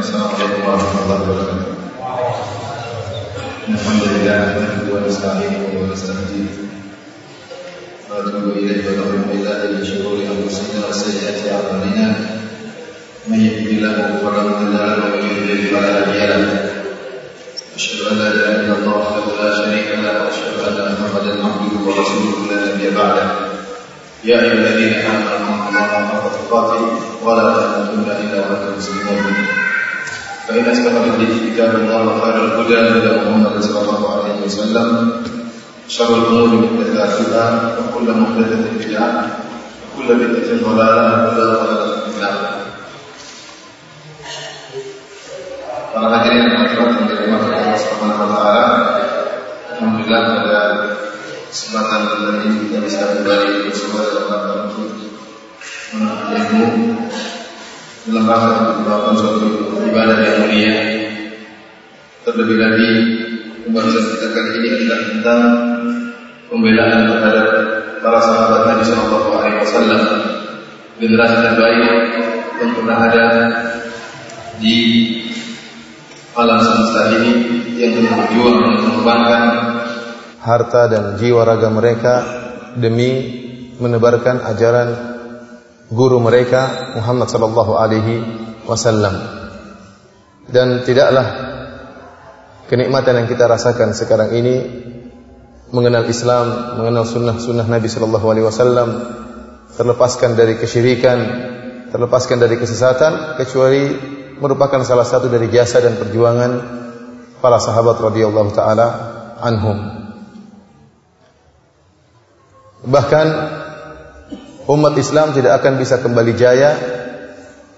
السلام عليكم ورحمة الله وبركاته الحمد لله نحمده ونستعينه ونستهديه ونتوب إليه ونعوذ بالله من شرور أنفسنا وسيئات أعمالنا من يهده الله فلا مضل له ومن يضلل فلا هادي له أشهد أن لا إله إلا الله وحده لا شريك له وأشهد أن محمدا عبده ورسوله لا نبي بعده يا أيها الذين آمنوا اتقوا الله حق تقاته ولا تموتن إلا وأنتم مسلمون فإن أصدق الحديث كتاب الله وخير الهدى هدى محمد صلى الله عليه وسلم شر الأمور محدثاتها وكل محدثة بدعة وكل بدعة ضلالة وكل ضلالة في النار Para hadirin yang dirahmati oleh Allah Subhanahu wa taala. Alhamdulillah pada kesempatan kali ini kita bisa kembali bersama dalam rangka untuk menuntut ilmu dalam rangka melakukan suatu ibadah yang mulia. Terlebih lagi pembahasan kita kali ini adalah tentang pembelaan terhadap para sahabat Nabi Shallallahu Alaihi Wasallam generasi terbaik yang pernah ada di alam semesta ini yang telah berjuang dan mengembangkan harta dan jiwa raga mereka demi menebarkan ajaran guru mereka Muhammad sallallahu alaihi wasallam. Dan tidaklah kenikmatan yang kita rasakan sekarang ini mengenal Islam, mengenal sunnah-sunnah Nabi sallallahu alaihi wasallam, terlepaskan dari kesyirikan, terlepaskan dari kesesatan kecuali merupakan salah satu dari jasa dan perjuangan para sahabat radhiyallahu taala anhum. Bahkan umat Islam tidak akan bisa kembali jaya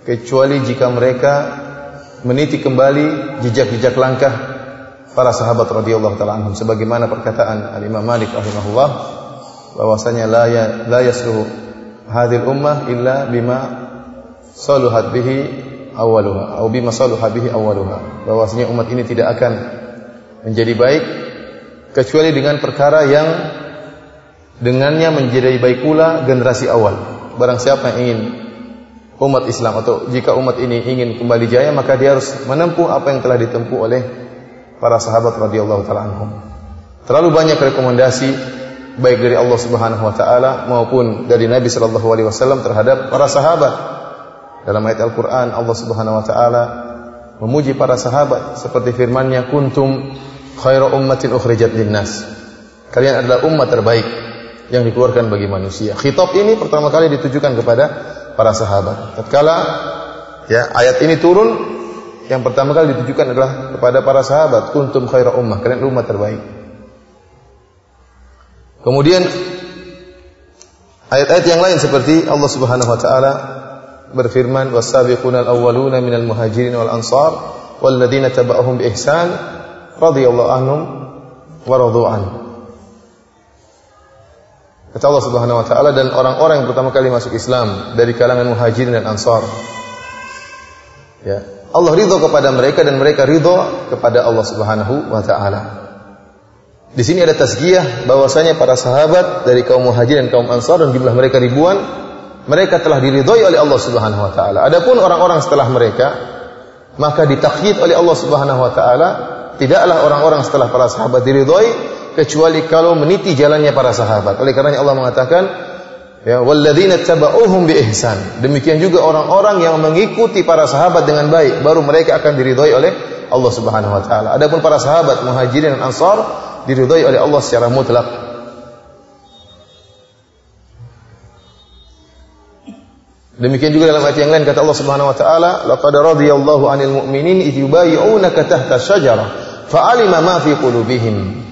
kecuali jika mereka meniti kembali jejak-jejak langkah para sahabat radhiyallahu taala anhum. Sebagaimana perkataan Al Imam Malik rahimahullah bahwasanya la ya, la yasluhu hadhil ummah illa bima saluhat bihi awaluha atau bima saluha bihi awaluha bahwasanya umat ini tidak akan menjadi baik kecuali dengan perkara yang dengannya menjadi baik pula generasi awal. Barang siapa yang ingin umat Islam atau jika umat ini ingin kembali jaya maka dia harus menempuh apa yang telah ditempuh oleh para sahabat radhiyallahu taala anhum. Terlalu banyak rekomendasi baik dari Allah Subhanahu wa taala maupun dari Nabi sallallahu alaihi wasallam terhadap para sahabat. Dalam ayat Al-Qur'an Allah Subhanahu wa taala memuji para sahabat seperti firman-Nya kuntum khairu ummatin ukhrijat linnas. Kalian adalah umat terbaik yang dikeluarkan bagi manusia. Khitab ini pertama kali ditujukan kepada para sahabat. Tatkala ya ayat ini turun yang pertama kali ditujukan adalah kepada para sahabat, kuntum khaira ummah, kalian umat terbaik. Kemudian ayat-ayat yang lain seperti Allah Subhanahu wa taala berfirman wasabiqunal awwaluna minal muhajirin wal ansar walladzina tabauhum bi ihsan radhiyallahu anhum wa radu anhu. Kata Allah Subhanahu wa taala dan orang-orang yang pertama kali masuk Islam dari kalangan Muhajirin dan Ansar. Ya, Allah ridho kepada mereka dan mereka ridho kepada Allah Subhanahu wa taala. Di sini ada tazkiyah bahwasanya para sahabat dari kaum Muhajirin dan kaum Ansar dan jumlah mereka ribuan, mereka telah diridhoi oleh Allah Subhanahu wa taala. Adapun orang-orang setelah mereka maka ditakyid oleh Allah Subhanahu wa taala, tidaklah orang-orang setelah para sahabat diridhoi kecuali kalau meniti jalannya para sahabat. Oleh karenanya Allah mengatakan ya walladzina tabauhum bi. Demikian juga orang-orang yang mengikuti para sahabat dengan baik baru mereka akan diridhoi oleh Allah Subhanahu wa taala. Adapun para sahabat Muhajirin dan Ansar diridhoi oleh Allah secara mutlak. Demikian juga dalam ayat yang lain kata Allah Subhanahu wa taala, laqad radiyallahu 'anil mu'minin idh yubayyi'unaka tahta syajarah fa'alima ma fi qulubihim.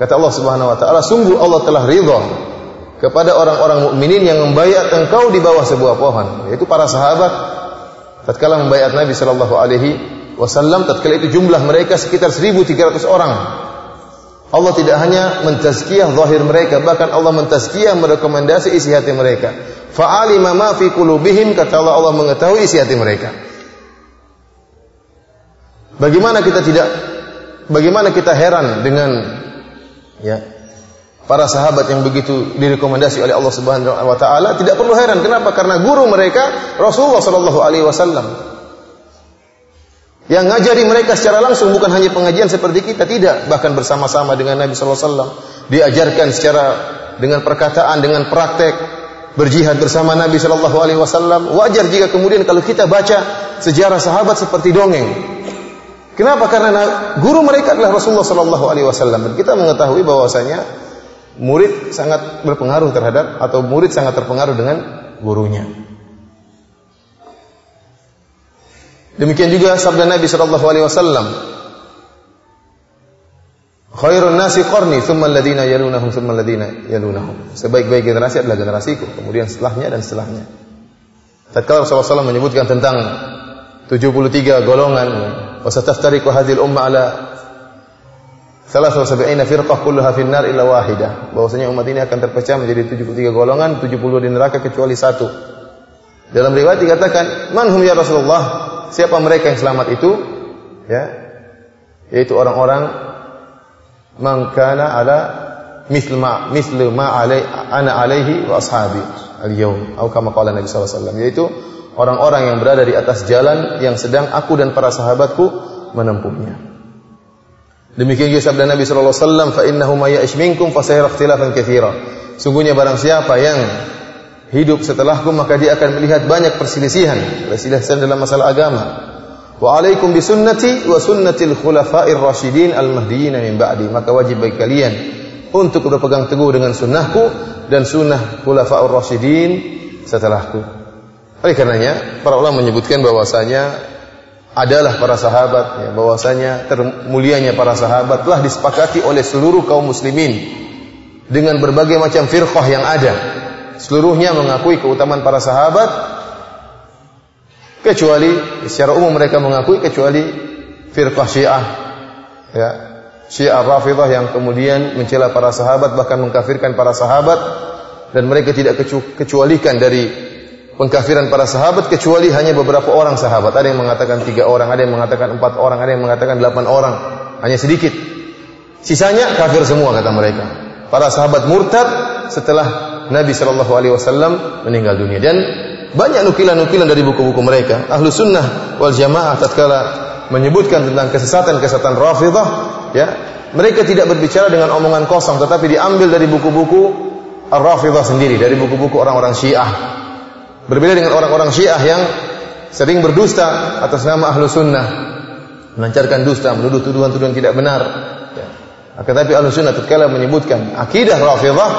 Kata Allah Subhanahu wa taala, sungguh Allah telah ridha kepada orang-orang mukminin yang membayar engkau di bawah sebuah pohon, yaitu para sahabat. Tatkala membayar Nabi sallallahu alaihi wasallam, tatkala itu jumlah mereka sekitar 1300 orang. Allah tidak hanya mentazkiyah zahir mereka, bahkan Allah mentazkiyah merekomendasi isi hati mereka. Fa'alima ma fi qulubihim, kata Allah Allah mengetahui isi hati mereka. Bagaimana kita tidak bagaimana kita heran dengan ya para sahabat yang begitu direkomendasi oleh Allah Subhanahu wa taala tidak perlu heran kenapa karena guru mereka Rasulullah sallallahu alaihi wasallam Yang ngajari mereka secara langsung bukan hanya pengajian seperti kita, tidak. Bahkan bersama-sama dengan Nabi sallallahu alaihi wasallam diajarkan secara dengan perkataan, dengan praktek, berjihad bersama Nabi sallallahu alaihi wasallam. Wajar jika kemudian kalau kita baca sejarah sahabat seperti dongeng. Kenapa? Karena guru mereka adalah Rasulullah sallallahu alaihi wasallam. Kita mengetahui bahwasanya murid sangat berpengaruh terhadap atau murid sangat terpengaruh dengan gurunya. Demikian juga sabda Nabi sallallahu alaihi wasallam. Khairun nasi qarni, thumma alladhina yalunahum, thumma alladhina yalunahum. Sebaik-baik generasi adalah generasiku, kemudian setelahnya dan setelahnya. Tatkala Rasulullah SAW menyebutkan tentang 73 golongan, sataftariqu hadhil umma ala 73 firqah kulluha fin nar illa wahidah. Bahwasanya umat ini akan terpecah menjadi 73 golongan, 70 di neraka kecuali satu. Dalam riwayat dikatakan, "Man hum ya Rasulullah?" siapa mereka yang selamat itu? Ya. Yaitu orang-orang mangkana ala misl ma misl ma alai ana alaihi wa ashabi al-yaum atau kama qala Nabi SAW yaitu orang-orang yang berada di atas jalan yang sedang aku dan para sahabatku menempuhnya. Demikian juga sabda Nabi sallallahu alaihi wasallam, "Fa innahu may ya'ish minkum fa sayara ikhtilafan katsira." Sungguhnya barang siapa yang hidup setelahku maka dia akan melihat banyak perselisihan, perselisihan dalam masalah agama. Wa alaikum bi sunnati wa sunnatil khulafa'ir rasyidin al-mahdiyyin min ba'di. Maka wajib bagi kalian untuk berpegang teguh dengan sunnahku dan sunnah khulafa'ur rasyidin setelahku. Oleh karenanya para ulama menyebutkan bahwasanya adalah para sahabat ya, bahwasanya termulianya para sahabat telah disepakati oleh seluruh kaum muslimin dengan berbagai macam firqah yang ada. Seluruhnya mengakui keutamaan para sahabat kecuali secara umum mereka mengakui kecuali firqah Syiah ya Syiah Rafidah yang kemudian mencela para sahabat bahkan mengkafirkan para sahabat dan mereka tidak kecualikan dari pengkafiran para sahabat kecuali hanya beberapa orang sahabat. Ada yang mengatakan tiga orang ada yang mengatakan empat orang ada yang mengatakan delapan orang. Hanya sedikit. Sisanya kafir semua kata mereka. Para sahabat murtad setelah Nabi Shallallahu Alaihi Wasallam meninggal dunia. Dan banyak nukilan-nukilan dari buku-buku mereka. Ahlu sunnah wal jamaah tatkala menyebutkan tentang kesesatan-kesesatan Rafidah, ya mereka tidak berbicara dengan omongan kosong, tetapi diambil dari buku-buku Ar-Rafidah sendiri, dari buku-buku orang-orang Syiah. Berbeda dengan orang-orang Syiah yang sering berdusta atas nama ahlu sunnah, melancarkan dusta, menuduh tuduhan-tuduhan tidak benar. Ya. Akan tapi ahlu sunnah tatkala menyebutkan akidah Rafidah,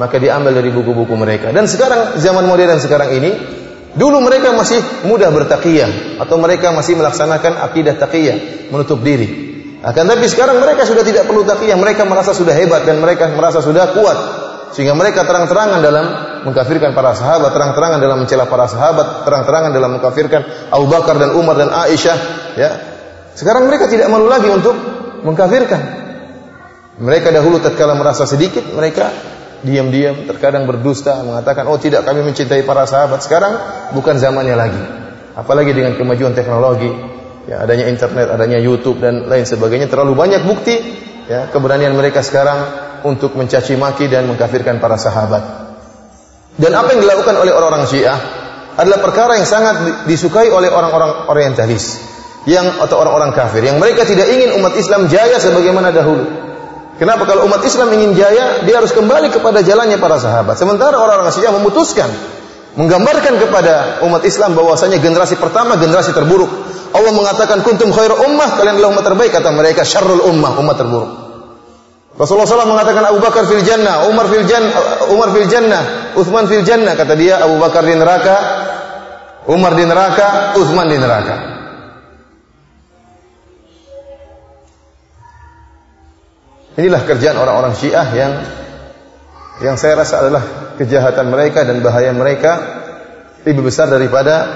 maka diambil dari buku-buku mereka. Dan sekarang zaman modern sekarang ini, dulu mereka masih mudah bertakiyah atau mereka masih melaksanakan akidah takiyah, menutup diri. Akan tapi sekarang mereka sudah tidak perlu takiyah, mereka merasa sudah hebat dan mereka merasa sudah kuat. Sehingga mereka terang-terangan dalam mengkafirkan para sahabat, terang-terangan dalam mencela para sahabat, terang-terangan dalam mengkafirkan Abu Bakar dan Umar dan Aisyah, ya. Sekarang mereka tidak malu lagi untuk mengkafirkan. Mereka dahulu tatkala merasa sedikit, mereka diam-diam, terkadang berdusta, mengatakan, oh tidak kami mencintai para sahabat. Sekarang bukan zamannya lagi. Apalagi dengan kemajuan teknologi, ya, adanya internet, adanya YouTube dan lain sebagainya, terlalu banyak bukti ya, keberanian mereka sekarang untuk mencaci maki dan mengkafirkan para sahabat. Dan apa yang dilakukan oleh orang-orang Syiah adalah perkara yang sangat disukai oleh orang-orang orientalis yang atau orang-orang kafir yang mereka tidak ingin umat Islam jaya sebagaimana dahulu. Kenapa kalau umat Islam ingin jaya, dia harus kembali kepada jalannya para sahabat. Sementara orang-orang Syiah memutuskan menggambarkan kepada umat Islam bahwasanya generasi pertama generasi terburuk. Allah mengatakan kuntum khairu ummah, kalian adalah umat terbaik kata mereka syarrul ummah, umat terburuk. Rasulullah SAW mengatakan Abu Bakar fil jannah, Umar fil jannah, Umar fil jannah, Uthman fil jannah kata dia Abu Bakar di neraka, Umar di neraka, Uthman di neraka. Inilah kerjaan orang-orang Syiah yang yang saya rasa adalah kejahatan mereka dan bahaya mereka lebih besar daripada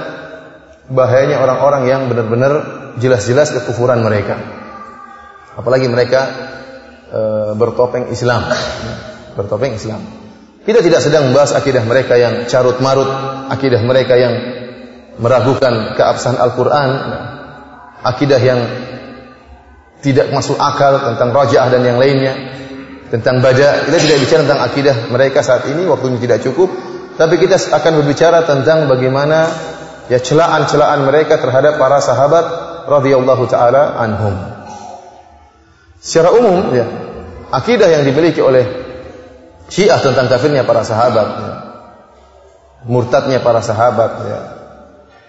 bahayanya orang-orang yang benar-benar jelas-jelas kekufuran mereka. Apalagi mereka e, bertopeng Islam, bertopeng Islam. Kita tidak sedang membahas akidah mereka yang carut marut, akidah mereka yang meragukan keabsahan Al-Quran, akidah yang tidak masuk akal tentang rajaah dan yang lainnya tentang bada kita tidak bicara tentang akidah mereka saat ini waktunya tidak cukup tapi kita akan berbicara tentang bagaimana ya celaan-celaan mereka terhadap para sahabat radhiyallahu taala anhum. Secara umum ya, akidah yang dimiliki oleh Syiah tentang kafirnya para sahabat, ya. murtadnya para sahabat ya.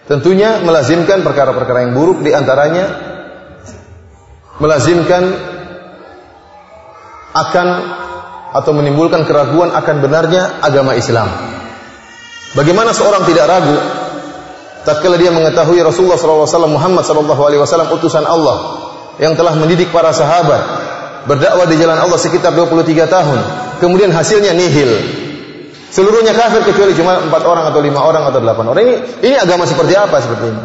Tentunya melazimkan perkara-perkara yang buruk di antaranya melazimkan akan atau menimbulkan keraguan akan benarnya agama Islam. Bagaimana seorang tidak ragu tatkala dia mengetahui Rasulullah SAW Muhammad SAW utusan Allah yang telah mendidik para sahabat berdakwah di jalan Allah sekitar 23 tahun kemudian hasilnya nihil. Seluruhnya kafir kecuali cuma empat orang atau lima orang atau delapan orang. Ini ini agama seperti apa seperti ini?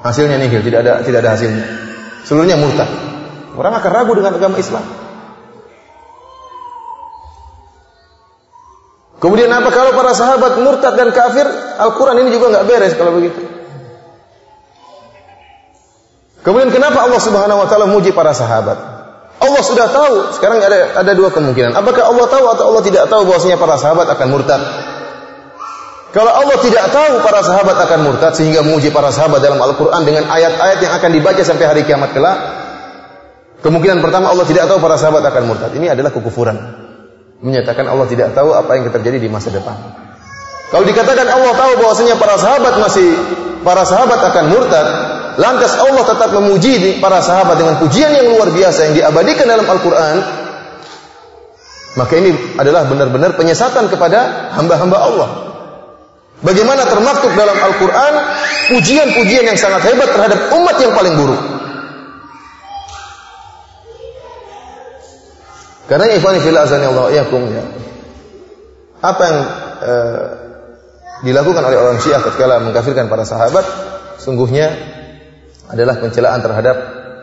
Hasilnya nihil tidak ada tidak ada hasilnya. Seluruhnya murtad. Orang akan ragu dengan agama Islam. Kemudian apa kalau para sahabat murtad dan kafir, Al-Quran ini juga nggak beres kalau begitu. Kemudian kenapa Allah Subhanahu Wa Taala muji para sahabat? Allah sudah tahu. Sekarang ada ada dua kemungkinan. Apakah Allah tahu atau Allah tidak tahu bahwasanya para sahabat akan murtad? Kalau Allah tidak tahu para sahabat akan murtad sehingga memuji para sahabat dalam Al-Quran dengan ayat-ayat yang akan dibaca sampai hari kiamat kelak, kemungkinan pertama Allah tidak tahu para sahabat akan murtad. Ini adalah kekufuran menyatakan Allah tidak tahu apa yang terjadi di masa depan. Kalau dikatakan Allah tahu bahwasanya para sahabat masih para sahabat akan murtad, lantas Allah tetap memuji para sahabat dengan pujian yang luar biasa yang diabadikan dalam Al-Qur'an, maka ini adalah benar-benar penyesatan kepada hamba-hamba Allah. Bagaimana termaktub dalam Al-Quran pujian-pujian yang sangat hebat terhadap umat yang paling buruk. Karena ikhwani fillah azani Allah yakum ya. Apa yang eh, dilakukan oleh orang Syiah ketika mengkafirkan para sahabat sungguhnya adalah pencelaan terhadap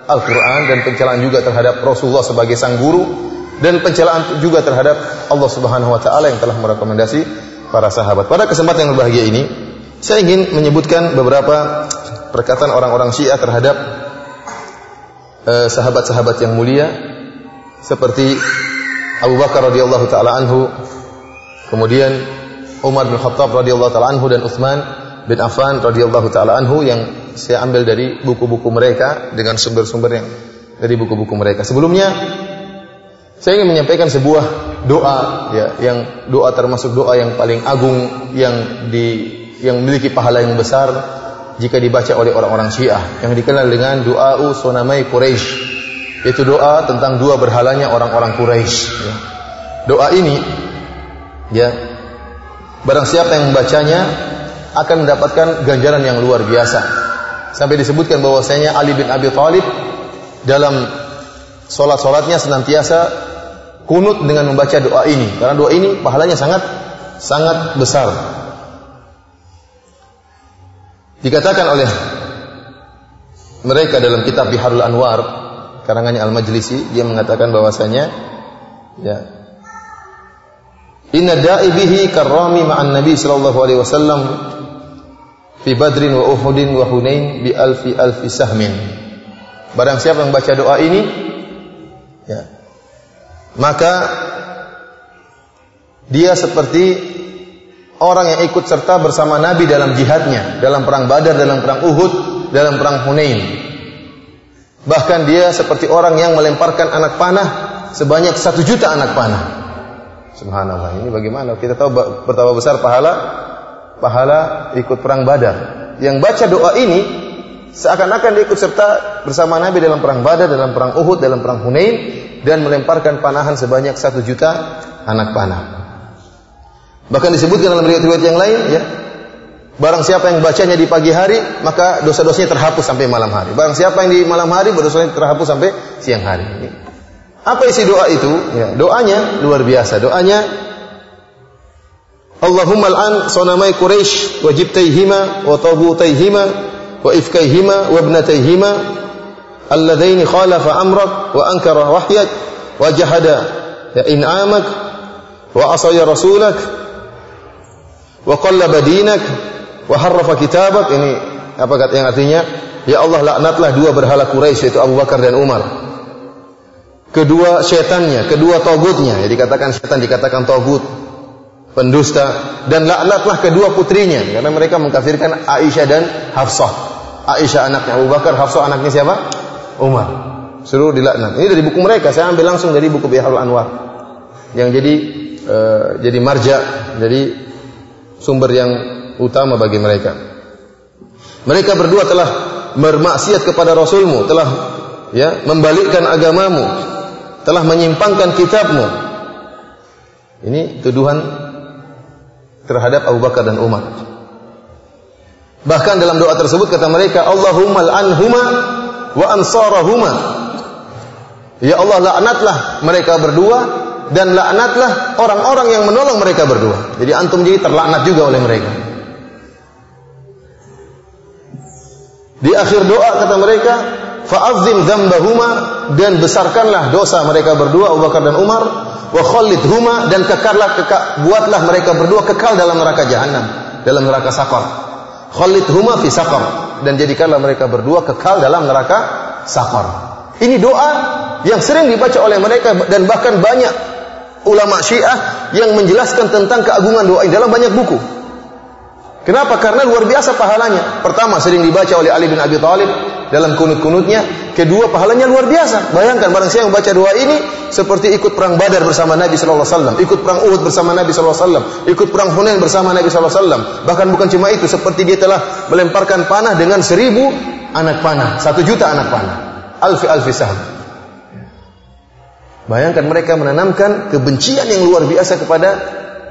Al-Qur'an dan pencelaan juga terhadap Rasulullah sebagai sang guru dan pencelaan juga terhadap Allah Subhanahu wa taala yang telah merekomendasi para sahabat. Pada kesempatan yang berbahagia ini, saya ingin menyebutkan beberapa perkataan orang-orang Syiah terhadap eh, sahabat-sahabat yang mulia seperti Abu Bakar radhiyallahu taala anhu, kemudian Umar bin Khattab radhiyallahu taala anhu dan Utsman bin Affan radhiyallahu taala anhu yang saya ambil dari buku-buku mereka dengan sumber-sumber yang dari buku-buku mereka. Sebelumnya saya ingin menyampaikan sebuah doa ya yang doa termasuk doa yang paling agung yang di yang memiliki pahala yang besar jika dibaca oleh orang-orang Syiah yang dikenal dengan doa Sunamai Quraisy itu doa tentang dua berhalanya orang-orang Quraisy. Ya. Doa ini, ya, barang siapa yang membacanya akan mendapatkan ganjaran yang luar biasa. Sampai disebutkan bahwasanya Ali bin Abi Thalib dalam solat-solatnya senantiasa kunut dengan membaca doa ini. Karena doa ini pahalanya sangat sangat besar. Dikatakan oleh mereka dalam kitab Biharul Anwar karangannya Al-Majlisi dia mengatakan bahwasanya ya Inna da'i bihi karrami ma'an Nabi sallallahu alaihi wasallam fi Badrin wa Uhudin wa Hunain bi alfi alfi sahmin. Barang siapa yang baca doa ini ya maka dia seperti orang yang ikut serta bersama Nabi dalam jihadnya, dalam perang Badar, dalam perang Uhud, dalam perang Hunain. Bahkan dia seperti orang yang melemparkan anak panah sebanyak satu juta anak panah. Subhanallah. Ini bagaimana? Kita tahu betapa besar pahala pahala ikut perang Badar. Yang baca doa ini seakan-akan dia ikut serta bersama Nabi dalam perang Badar, dalam perang Uhud, dalam perang Hunain dan melemparkan panahan sebanyak satu juta anak panah. Bahkan disebutkan dalam riwayat-riwayat yang lain, ya, Barang siapa yang bacanya di pagi hari, maka dosa-dosanya terhapus sampai malam hari. Barang siapa yang di malam hari, dosanya terhapus sampai siang hari. Apa isi doa itu? Ya, doanya luar biasa. Doanya Allahumma al'an sonamai Quraisy wa jibtaihima wa tabutaihima wa ifkaihima wa ibnataihima alladzaini khalafa amrak wa ankara wahyak wa jahada ya in'amak wa asaya rasulak wa qallaba dinak wa harrafa kitabak. Ini apa kata yang artinya? Ya Allah laknatlah dua berhala Quraisy yaitu Abu Bakar dan Umar. Kedua setannya kedua togutnya ya dikatakan setan dikatakan togut pendusta dan laknatlah kedua putrinya karena mereka mengkafirkan Aisyah dan Hafsah Aisyah anaknya Abu Bakar, Hafsah anaknya siapa? Umar. Suruh dilaknat. Ini dari buku mereka, saya ambil langsung dari buku Biharul Anwar. Yang jadi uh, jadi marja, jadi sumber yang utama bagi mereka. Mereka berdua telah bermaksiat kepada Rasulmu, telah ya membalikkan agamamu, telah menyimpangkan kitabmu. Ini tuduhan terhadap Abu Bakar dan Umar. Bahkan dalam doa tersebut kata mereka, Allahumma anhuma wa ansarahuma. Ya Allah laknatlah mereka berdua dan laknatlah orang-orang yang menolong mereka berdua. Jadi antum jadi terlaknat juga oleh mereka. Di akhir doa kata mereka, fa'azzim dzambahuma dan besarkanlah dosa mereka berdua Abu Bakar dan Umar wa khallidhuma dan kekarlah keka, buatlah mereka berdua kekal dalam neraka jahanam, dalam neraka sakar. Khalidhuma fi saqar dan jadikanlah mereka berdua kekal dalam neraka sakar. Ini doa yang sering dibaca oleh mereka dan bahkan banyak ulama Syiah yang menjelaskan tentang keagungan doa ini dalam banyak buku. Kenapa? Karena luar biasa pahalanya. Pertama sering dibaca oleh Ali bin Abi Thalib dalam kunut-kunutnya. Kedua pahalanya luar biasa. Bayangkan barang siapa yang membaca doa ini seperti ikut perang Badar bersama Nabi sallallahu alaihi wasallam, ikut perang Uhud bersama Nabi sallallahu alaihi wasallam, ikut perang Hunain bersama Nabi sallallahu alaihi wasallam. Bahkan bukan cuma itu, seperti dia telah melemparkan panah dengan seribu anak panah, satu juta anak panah. Alfi alfi sahm. Bayangkan mereka menanamkan kebencian yang luar biasa kepada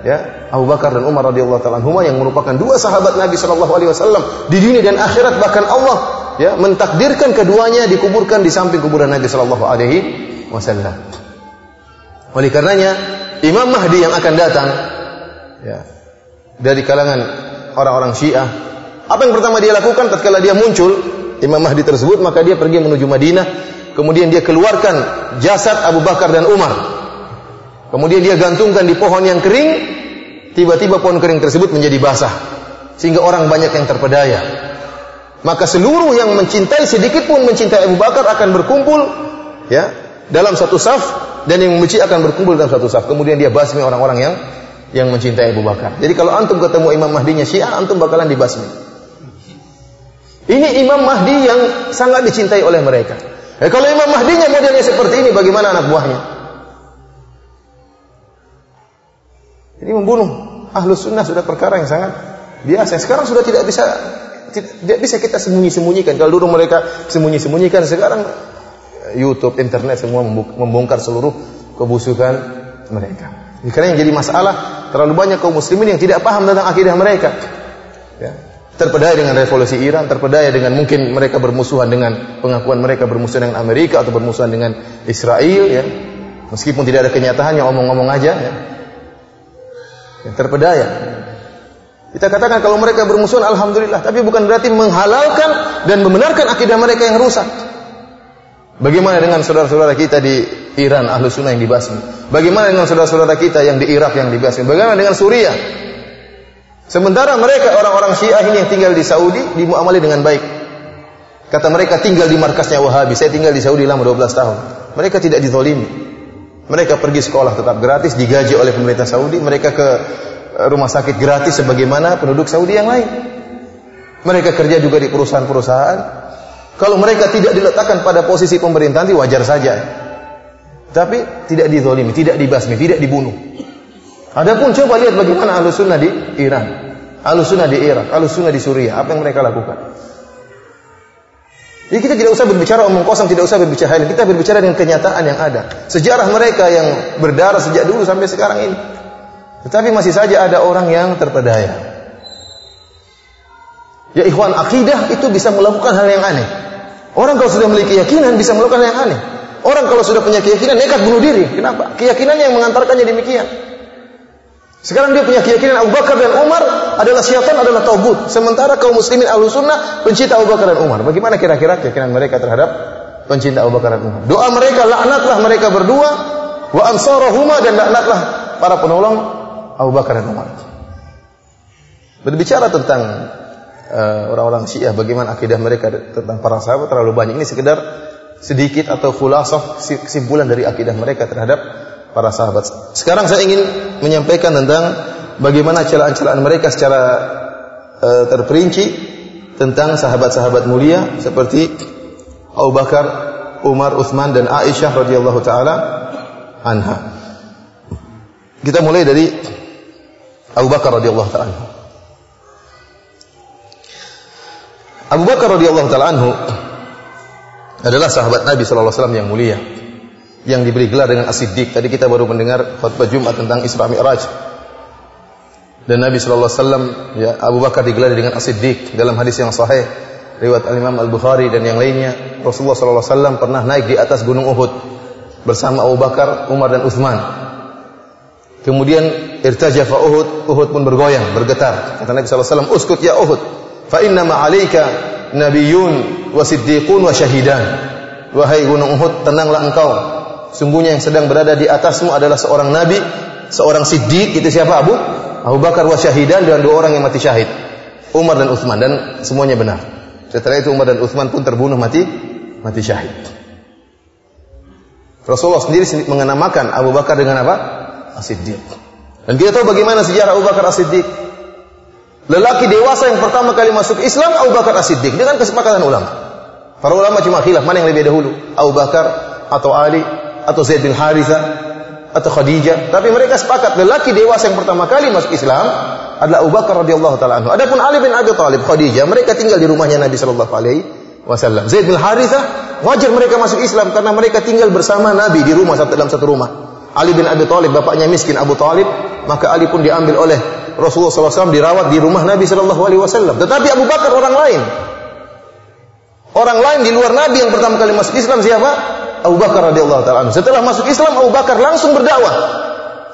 ya Abu Bakar dan Umar radhiyallahu taala yang merupakan dua sahabat Nabi sallallahu alaihi wasallam di dunia dan akhirat bahkan Allah ya mentakdirkan keduanya dikuburkan di samping kuburan Nabi sallallahu alaihi wasallam. Oleh karenanya Imam Mahdi yang akan datang ya dari kalangan orang-orang Syiah apa yang pertama dia lakukan tatkala dia muncul Imam Mahdi tersebut maka dia pergi menuju Madinah kemudian dia keluarkan jasad Abu Bakar dan Umar Kemudian dia gantungkan di pohon yang kering, tiba-tiba pohon kering tersebut menjadi basah. Sehingga orang banyak yang terpedaya. Maka seluruh yang mencintai sedikit pun mencintai Abu Bakar akan berkumpul ya dalam satu saf dan yang membenci akan berkumpul dalam satu saf. Kemudian dia basmi orang-orang yang yang mencintai Abu Bakar. Jadi kalau antum ketemu Imam Mahdinya Syiah, antum bakalan dibasmi. Ini Imam Mahdi yang sangat dicintai oleh mereka. Eh, kalau Imam Mahdinya modelnya seperti ini, bagaimana anak buahnya? Ini membunuh ahlus sunnah sudah perkara yang sangat biasa. Sekarang sudah tidak bisa tidak bisa kita sembunyi-sembunyikan. Kalau dulu mereka sembunyi-sembunyikan, sekarang YouTube, internet semua membongkar seluruh kebusukan mereka. Karena yang jadi masalah terlalu banyak kaum muslimin yang tidak paham tentang akidah mereka. Ya. Terpedaya dengan revolusi Iran, terpedaya dengan mungkin mereka bermusuhan dengan pengakuan mereka bermusuhan dengan Amerika atau bermusuhan dengan Israel ya. Meskipun tidak ada kenyataannya omong-omong aja ya yang terpedaya. Kita katakan kalau mereka bermusuhan alhamdulillah, tapi bukan berarti menghalalkan dan membenarkan akidah mereka yang rusak. Bagaimana dengan saudara-saudara kita di Iran, ahlu sunnah yang dibasmi? Bagaimana dengan saudara-saudara kita yang di Irak yang dibasmi? Bagaimana dengan Suriah? Sementara mereka orang-orang Syiah ini yang tinggal di Saudi dimuamali dengan baik. Kata mereka tinggal di markasnya Wahabi. Saya tinggal di Saudi lama 12 tahun. Mereka tidak dizolimi. Mereka pergi sekolah tetap gratis, digaji oleh pemerintah Saudi. Mereka ke rumah sakit gratis sebagaimana penduduk Saudi yang lain. Mereka kerja juga di perusahaan-perusahaan. Kalau mereka tidak diletakkan pada posisi pemerintahan, wajar saja. Tapi tidak dizolimi, tidak dibasmi, tidak dibunuh. Adapun coba lihat bagaimana ahlu sunnah di Iran, ahlu sunnah di Irak, ahlu sunnah di Suriah, apa yang mereka lakukan? Jadi kita tidak usah berbicara omong kosong, tidak usah berbicara ini. Kita berbicara dengan kenyataan yang ada. Sejarah mereka yang berdarah sejak dulu sampai sekarang ini. Tetapi masih saja ada orang yang terpedaya. Ya ikhwan, akidah itu bisa melakukan hal yang aneh. Orang kalau sudah memiliki keyakinan bisa melakukan hal yang aneh. Orang kalau sudah punya keyakinan nekat bunuh diri. Kenapa? Keyakinannya yang mengantarkannya demikian. Sekarang dia punya keyakinan Abu Bakar dan Umar adalah syaitan adalah taubat. Sementara kaum muslimin ahlu sunnah pencinta Abu Bakar dan Umar. Bagaimana kira-kira keyakinan mereka terhadap pencinta Abu Bakar dan Umar? Doa mereka laknatlah mereka berdua wa ansarahuma dan laknatlah para penolong Abu Bakar dan Umar. Berbicara tentang uh, orang-orang Syiah bagaimana akidah mereka tentang para sahabat terlalu banyak. Ini sekedar sedikit atau fulasah kesimpulan dari akidah mereka terhadap para sahabat. Sekarang saya ingin menyampaikan tentang bagaimana celaan-celaan mereka secara uh, terperinci tentang sahabat-sahabat mulia seperti Abu Bakar, Umar, Utsman dan Aisyah radhiyallahu taala anha. Kita mulai dari Abu Bakar radhiyallahu taala anhu. Abu Bakar radhiyallahu taala anhu adalah sahabat Nabi sallallahu alaihi wasallam yang mulia yang diberi gelar dengan As-Siddiq. Tadi kita baru mendengar khutbah Jumat tentang Isra Mi'raj. Dan Nabi sallallahu alaihi wasallam ya Abu Bakar digelar dengan As-Siddiq dalam hadis yang sahih riwayat Al-Imam Al-Bukhari dan yang lainnya. Rasulullah sallallahu alaihi wasallam pernah naik di atas gunung Uhud bersama Abu Bakar, Umar dan Utsman. Kemudian irtajafa Uhud, Uhud pun bergoyang, bergetar. Kata Nabi wasallam, "Uskut ya Uhud, fa inna ma'alaika nabiyyun wa siddiqun wa syahidan." Wahai gunung Uhud, tenanglah engkau. Sungguhnya yang sedang berada di atasmu adalah seorang nabi, seorang siddiq, itu siapa Abu? Abu Bakar wa syahidan dan dua orang yang mati syahid. Umar dan Utsman dan semuanya benar. Setelah itu Umar dan Utsman pun terbunuh mati mati syahid. Rasulullah sendiri mengenamakan Abu Bakar dengan apa? As-Siddiq. Dan kita tahu bagaimana sejarah Abu Bakar As-Siddiq. Lelaki dewasa yang pertama kali masuk Islam Abu Bakar As-Siddiq dengan kesepakatan ulama. Para ulama cuma khilaf mana yang lebih dahulu, Abu Bakar atau Ali atau Zaid bin Haritha atau Khadijah, tapi mereka sepakat lelaki dewasa yang pertama kali masuk Islam adalah Abu Bakar radhiyallahu taala anhu. Adapun Ali bin Abi Thalib, Khadijah, mereka tinggal di rumahnya Nabi sallallahu alaihi wasallam. Zaid bin Harithah wajar mereka masuk Islam karena mereka tinggal bersama Nabi di rumah satu dalam satu rumah. Ali bin Abi Thalib bapaknya miskin Abu Thalib, maka Ali pun diambil oleh Rasulullah SAW dirawat di rumah Nabi Shallallahu Alaihi Wasallam. Tetapi Abu Bakar orang lain, orang lain di luar Nabi yang pertama kali masuk Islam siapa? Abu Bakar radhiyallahu taala. Setelah masuk Islam Abu Bakar langsung berdakwah.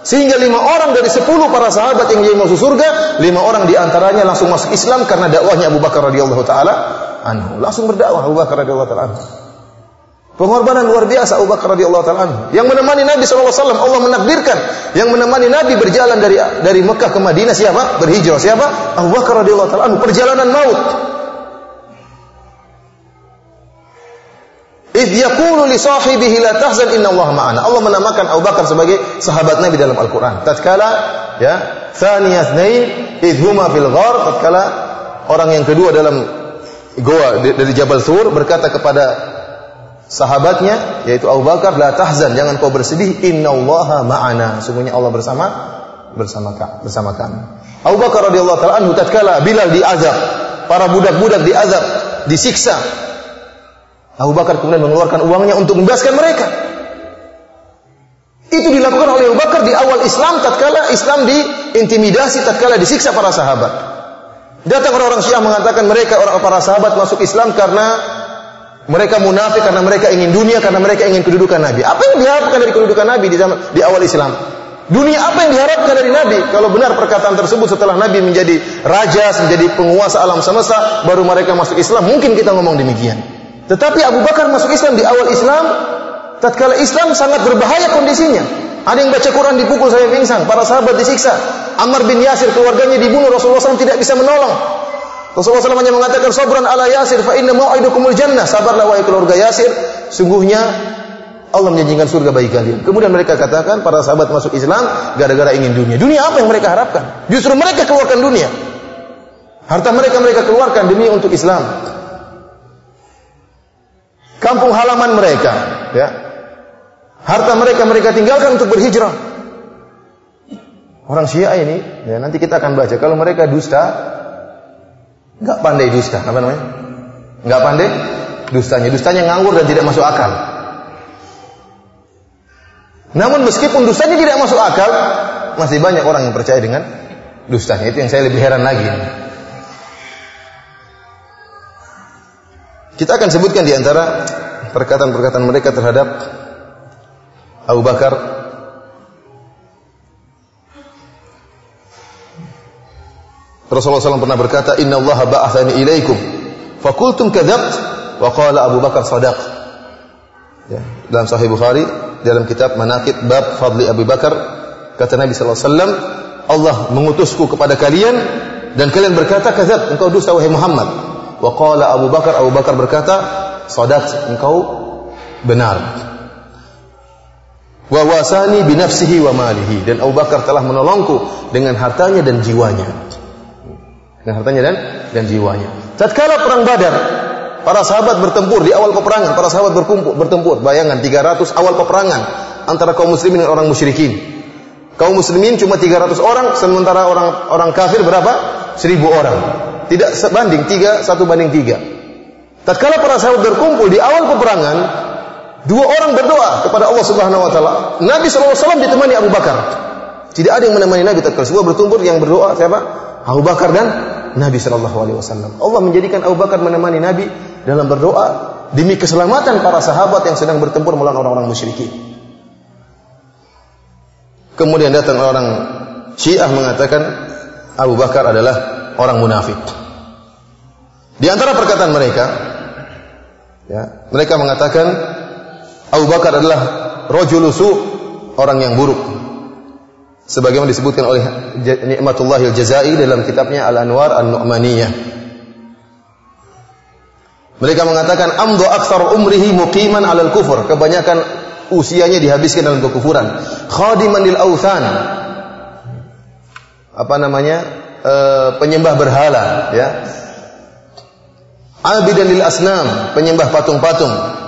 Sehingga lima orang dari sepuluh para sahabat yang jadi masuk surga, lima orang di antaranya langsung masuk Islam karena dakwahnya Abu Bakar radhiyallahu taala anhu. Langsung berdakwah Abu Bakar radhiyallahu taala. Pengorbanan luar biasa Abu Bakar radhiyallahu taala. Yang menemani Nabi wasallam Allah menakdirkan yang menemani Nabi berjalan dari dari Mekah ke Madinah siapa? Berhijrah siapa? Abu Bakar radhiyallahu taala. Perjalanan maut. Idh yaqulu li sahibihi la tahzan inna Allah ma'ana. Allah menamakan Abu Bakar sebagai sahabat Nabi dalam Al-Qur'an. Tatkala ya, thaniyat nain idh huma fil ghar, tatkala orang yang kedua dalam goa dari Jabal Sur berkata kepada sahabatnya yaitu Abu Bakar la tahzan jangan kau bersedih. Innallaha ma'ana. Sungguhnya Allah bersama bersama bersama kami. Abu Bakar radhiyallahu taala anhu tatkala Bilal diazab para budak-budak diazab disiksa Abu Bakar kemudian mengeluarkan uangnya untuk membebaskan mereka. Itu dilakukan oleh Abu Bakar di awal Islam tatkala Islam diintimidasi tatkala disiksa para sahabat. Datang orang-orang Syiah mengatakan mereka orang para sahabat masuk Islam karena mereka munafik karena mereka ingin dunia, karena mereka ingin kedudukan Nabi. Apa yang diharapkan dari kedudukan Nabi di zaman di awal Islam? Dunia apa yang diharapkan dari Nabi? Kalau benar perkataan tersebut setelah Nabi menjadi raja, menjadi penguasa alam semesta, baru mereka masuk Islam, mungkin kita ngomong demikian. Tetapi Abu Bakar masuk Islam di awal Islam, tatkala Islam sangat berbahaya kondisinya. Ada yang baca Quran dipukul saya pingsan, para sahabat disiksa. Ammar bin Yasir keluarganya dibunuh, Rasulullah SAW tidak bisa menolong. Rasulullah SAW hanya mengatakan sabran ala Yasir fa inna mau'idukumul jannah. Sabarlah wahai keluarga Yasir, sungguhnya Allah menjanjikan surga bagi kalian. Kemudian mereka katakan para sahabat masuk Islam gara-gara ingin dunia. Dunia apa yang mereka harapkan? Justru mereka keluarkan dunia. Harta mereka mereka keluarkan demi untuk Islam. Kampung halaman mereka, ya. Harta mereka mereka tinggalkan untuk berhijrah. Orang Syiah ini, ya, nanti kita akan baca kalau mereka dusta, Enggak pandai dusta, apa namanya? Enggak pandai dustanya. Dustanya nganggur dan tidak masuk akal. Namun meskipun dustanya tidak masuk akal, masih banyak orang yang percaya dengan dustanya. Itu yang saya lebih heran lagi. Kita akan sebutkan di antara perkataan-perkataan mereka terhadap Abu Bakar Rasulullah SAW pernah berkata, Inna Allah ba'athani ilaikum. Fakultum kadhabt. Wa qala Abu Bakar sadaq. Ya, dalam Sahih Bukhari, dalam kitab Manakib Bab Fadli Abu Bakar, kata Nabi SAW, Allah mengutusku kepada kalian, dan kalian berkata, kadhab, engkau dusta wahai Muhammad. Wa qala Abu Bakar, Abu Bakar berkata, sadaq, engkau benar. Wa wasani binafsihi wa malihi. Dan Abu Bakar telah menolongku dengan hartanya dan jiwanya dengan hartanya dan dan jiwanya. Tatkala perang Badar, para sahabat bertempur di awal peperangan, para sahabat berkumpul bertempur. Bayangkan 300 awal peperangan antara kaum muslimin dan orang musyrikin. Kaum muslimin cuma 300 orang, sementara orang orang kafir berapa? 1000 orang. Tidak sebanding tiga satu banding tiga. Tatkala para sahabat berkumpul di awal peperangan, dua orang berdoa kepada Allah Subhanahu wa taala. Nabi SAW ditemani Abu Bakar. Tidak ada yang menemani Nabi tatkala semua bertumpur yang berdoa siapa? Abu Bakar dan Nabi Shallallahu alaihi wasallam. Allah menjadikan Abu Bakar menemani Nabi dalam berdoa demi keselamatan para sahabat yang sedang bertempur melawan orang-orang musyrikin. Kemudian datang orang Syiah mengatakan Abu Bakar adalah orang munafik. Di antara perkataan mereka, ya, mereka mengatakan Abu Bakar adalah rojulusu orang yang buruk sebagaimana disebutkan oleh Nikmatullah Al-Jazai dalam kitabnya Al-Anwar An-Nu'maniyah. Mereka mengatakan amdo aksar umrihi muqiman alal kufur. Kebanyakan usianya dihabiskan dalam kekufuran. Khadiman lil authan. Apa namanya? E, penyembah berhala, ya. Abidan lil asnam, penyembah patung-patung.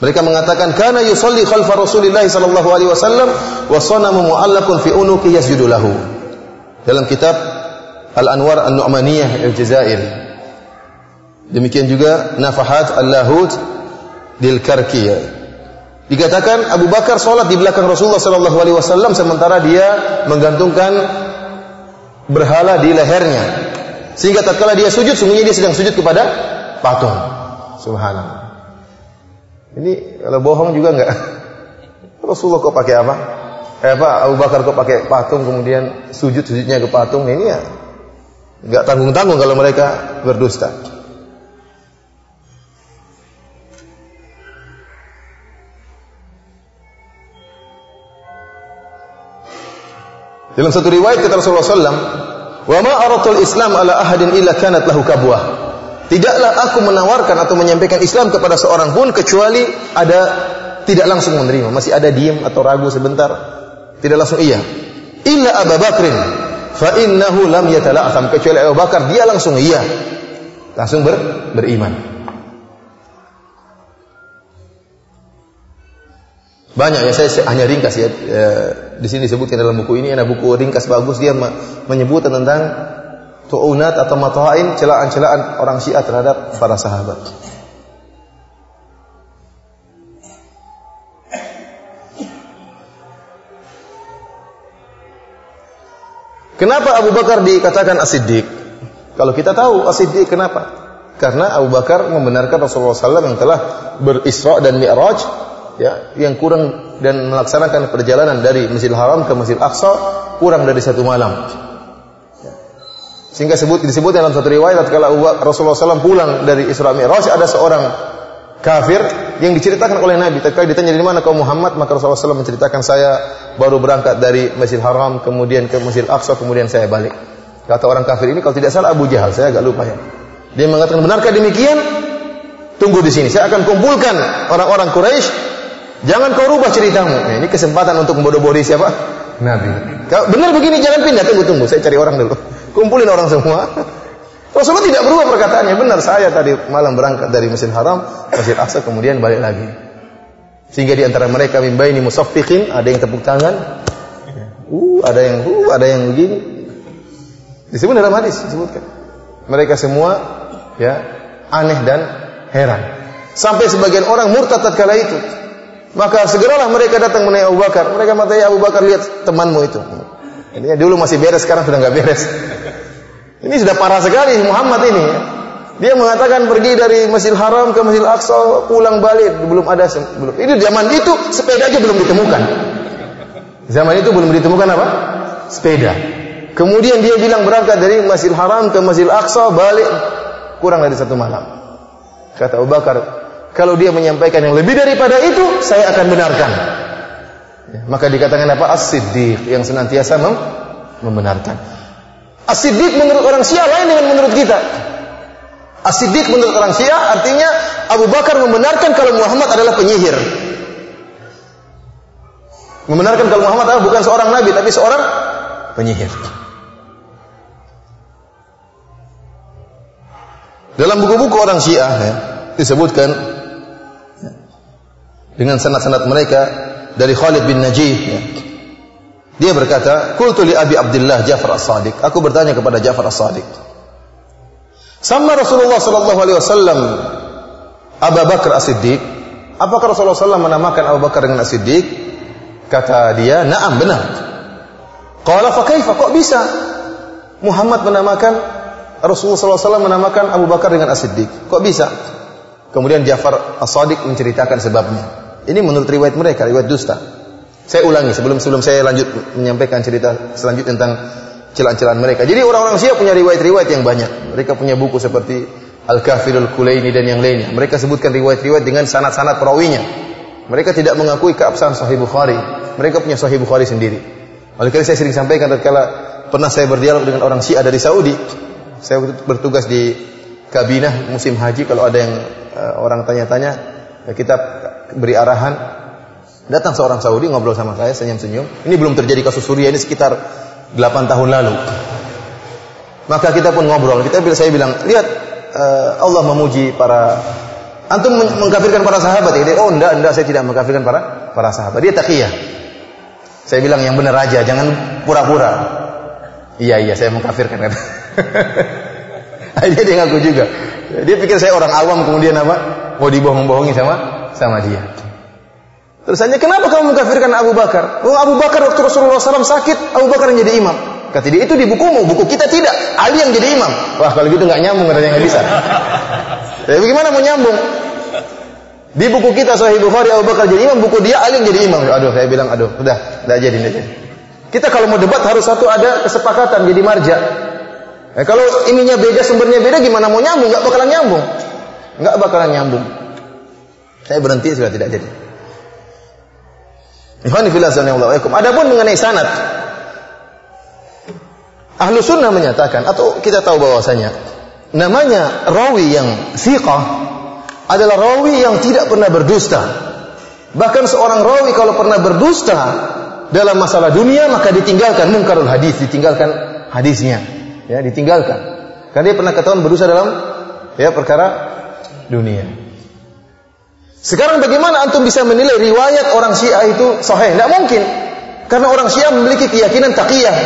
Mereka mengatakan kana yusalli khalfa Rasulillah sallallahu alaihi wasallam wa sanamu mu'allaqun fi unuki yasjudu lahu. Dalam kitab Al-Anwar An-Nu'maniyah Al-Jazair. Demikian juga Nafahat Al-Lahud Dil Karkiyah. Dikatakan Abu Bakar sholat di belakang Rasulullah sallallahu alaihi wasallam sementara dia menggantungkan berhala di lehernya. Sehingga tatkala dia sujud sungguhnya dia sedang sujud kepada patung. Subhanallah. Ini kalau bohong juga enggak. Rasulullah kok pakai apa? Eh Abu Bakar kok pakai patung kemudian sujud sujudnya ke patung ini ya enggak tanggung-tanggung kalau mereka berdusta. Dalam satu riwayat kata Rasulullah SAW, "Wa ma aratul Islam ala ahadin illa kanat lahu kabwah." Tidaklah aku menawarkan atau menyampaikan Islam kepada seorang pun kecuali ada tidak langsung menerima, masih ada diam atau ragu sebentar. Tidak langsung iya. Illa Abu Bakrin fa innahu lam yatala'tham kecuali Abu Bakar dia langsung iya. Langsung ber, beriman. Banyak ya saya hanya ringkas ya. E, di sini disebutkan dalam buku ini ada buku ringkas bagus dia menyebutkan tentang tu'unat atau matahain celaan-celaan orang Syiah terhadap para sahabat. Kenapa Abu Bakar dikatakan As-Siddiq? Kalau kita tahu As-Siddiq kenapa? Karena Abu Bakar membenarkan Rasulullah SAW yang telah berisra dan mi'raj ya, yang kurang dan melaksanakan perjalanan dari Masjidil Haram ke Masjidil Aqsa kurang dari satu malam. Sehingga sebut disebut dalam satu riwayat kalau Rasulullah SAW pulang dari Isra Mi'raj ada seorang kafir yang diceritakan oleh Nabi. Tatkala ditanya di mana kau Muhammad, maka Rasulullah SAW menceritakan saya baru berangkat dari Masjid Haram, kemudian ke Masjid Aqsa, kemudian saya balik. Kata orang kafir ini kalau tidak salah Abu Jahal, saya agak lupa ya. Dia mengatakan benarkah demikian? Tunggu di sini, saya akan kumpulkan orang-orang Quraisy. Jangan kau rubah ceritamu. Nah, ini kesempatan untuk membodoh-bodohi siapa? Nabi. Kalau benar begini jangan pindah, tunggu tunggu, saya cari orang dulu. Kumpulin orang semua. Rasulullah tidak berubah perkataannya. Benar saya tadi malam berangkat dari Masjid Haram, Masjid Aqsa kemudian balik lagi. Sehingga di antara mereka mimba ini musaffiqin, ada yang tepuk tangan. Uh, ada yang uh, ada yang begini. Disebut dalam hadis disebutkan. Mereka semua ya aneh dan heran. Sampai sebagian orang murtad tatkala itu. Maka segeralah mereka datang menanya Abu Bakar. Mereka matanya Abu Bakar lihat temanmu itu. Ini dulu masih beres, sekarang sudah nggak beres. Ini sudah parah sekali Muhammad ini. Dia mengatakan pergi dari Masjid Haram ke Masjid Aqsa, pulang balik belum ada belum. Ini zaman itu sepeda aja belum ditemukan. Zaman itu belum ditemukan apa? Sepeda. Kemudian dia bilang berangkat dari Masjid Haram ke Masjid Aqsa balik kurang dari satu malam. Kata Abu Bakar, kalau dia menyampaikan yang lebih daripada itu, saya akan benarkan. Ya, maka dikatakan apa? As-Siddiq yang senantiasa mem membenarkan. As-Siddiq menurut orang Syiah lain dengan menurut kita. As-Siddiq menurut orang Syiah artinya Abu Bakar membenarkan kalau Muhammad adalah penyihir. Membenarkan kalau Muhammad adalah bukan seorang nabi tapi seorang penyihir. Dalam buku-buku orang Syiah ya, disebutkan dengan sanad-sanad mereka dari Khalid bin Najih ya. Dia berkata, "Qultu li Abi Abdullah Ja'far As-Sadiq." Aku bertanya kepada Ja'far As-Sadiq. Sama Rasulullah sallallahu alaihi wasallam Abu Bakar As-Siddiq. Apakah Rasulullah SAW menamakan Abu Bakar dengan As-Siddiq? Kata dia, "Na'am, benar." Qala fa kaifa? Kok bisa? Muhammad menamakan Rasulullah SAW menamakan Abu Bakar dengan As-Siddiq. Kok bisa? Kemudian Ja'far As-Sadiq menceritakan sebabnya. Ini menurut riwayat mereka, riwayat dusta. Saya ulangi sebelum sebelum saya lanjut menyampaikan cerita selanjutnya tentang celaan-celaan mereka. Jadi orang-orang Syiah punya riwayat-riwayat yang banyak. Mereka punya buku seperti Al-Kafirul Kulaini dan yang lainnya. Mereka sebutkan riwayat-riwayat dengan sanad-sanad perawinya. Mereka tidak mengakui keabsahan Sahih Bukhari. Mereka punya Sahih Bukhari sendiri. Oleh karena saya sering sampaikan tatkala pernah saya berdialog dengan orang Syiah dari Saudi. Saya bertugas di kabinah musim haji kalau ada yang uh, orang tanya-tanya ya kita beri arahan Datang seorang Saudi ngobrol sama saya senyum-senyum. Ini belum terjadi kasus Suriah ini sekitar 8 tahun lalu. Maka kita pun ngobrol. Kita saya bilang, lihat uh, Allah memuji para antum mengkafirkan para sahabat ya. Oh enggak, enggak saya tidak mengkafirkan para para sahabat. Dia takiyah. Saya bilang yang benar aja, jangan pura-pura. Iya iya saya mengkafirkan kan. Akhirnya dia ngaku juga. Dia pikir saya orang awam kemudian apa? Mau dibohong-bohongi sama sama dia. Terus hanya kenapa kamu mengkafirkan Abu Bakar? Oh Abu Bakar waktu Rasulullah SAW sakit, Abu Bakar yang jadi imam. Kata dia, itu di bukumu, buku kita tidak. Ali yang jadi imam. Wah kalau gitu nggak nyambung, katanya nggak bisa. Tapi bagaimana mau nyambung? Di buku kita Sahih Bukhari Abu Bakar jadi imam, buku dia Ali yang jadi imam. Aduh, saya bilang, aduh, udah, udah jadi, udah jadi. Kita kalau mau debat harus satu ada kesepakatan jadi marja. Eh, kalau ininya beda, sumbernya beda, gimana mau nyambung? Nggak bakalan nyambung. Nggak bakalan nyambung. Saya berhenti sudah tidak jadi. Adapun mengenai sanad, ahlu sunnah menyatakan atau kita tahu bahwasanya namanya rawi yang siqah adalah rawi yang tidak pernah berdusta. Bahkan seorang rawi kalau pernah berdusta dalam masalah dunia maka ditinggalkan mungkarul hadis, ditinggalkan hadisnya, ya ditinggalkan. Karena dia pernah ketahuan berdusta dalam ya perkara dunia. Sekarang bagaimana antum bisa menilai riwayat orang Syiah itu sahih? Tidak mungkin. Karena orang Syiah memiliki keyakinan taqiyah.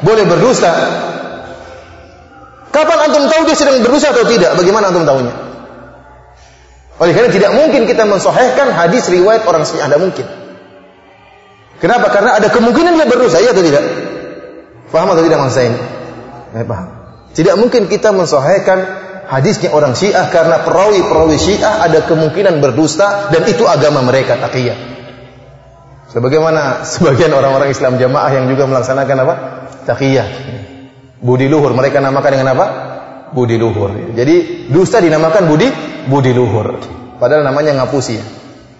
Boleh berdusta. Kapan antum tahu dia sedang berdusta atau tidak? Bagaimana antum tahunya? Oleh karena tidak mungkin kita mensahihkan hadis riwayat orang Syiah. Tidak mungkin. Kenapa? Karena ada kemungkinan dia berdosa, iya atau tidak? Faham atau tidak maksud saya ini? Paham. Tidak mungkin kita mensahihkan hadisnya orang Syiah karena perawi-perawi Syiah ada kemungkinan berdusta dan itu agama mereka takiyah. Sebagaimana sebagian orang-orang Islam jamaah yang juga melaksanakan apa? Takiyah. Budi luhur mereka namakan dengan apa? Budi luhur. Jadi dusta dinamakan budi budi luhur. Padahal namanya ngapusi.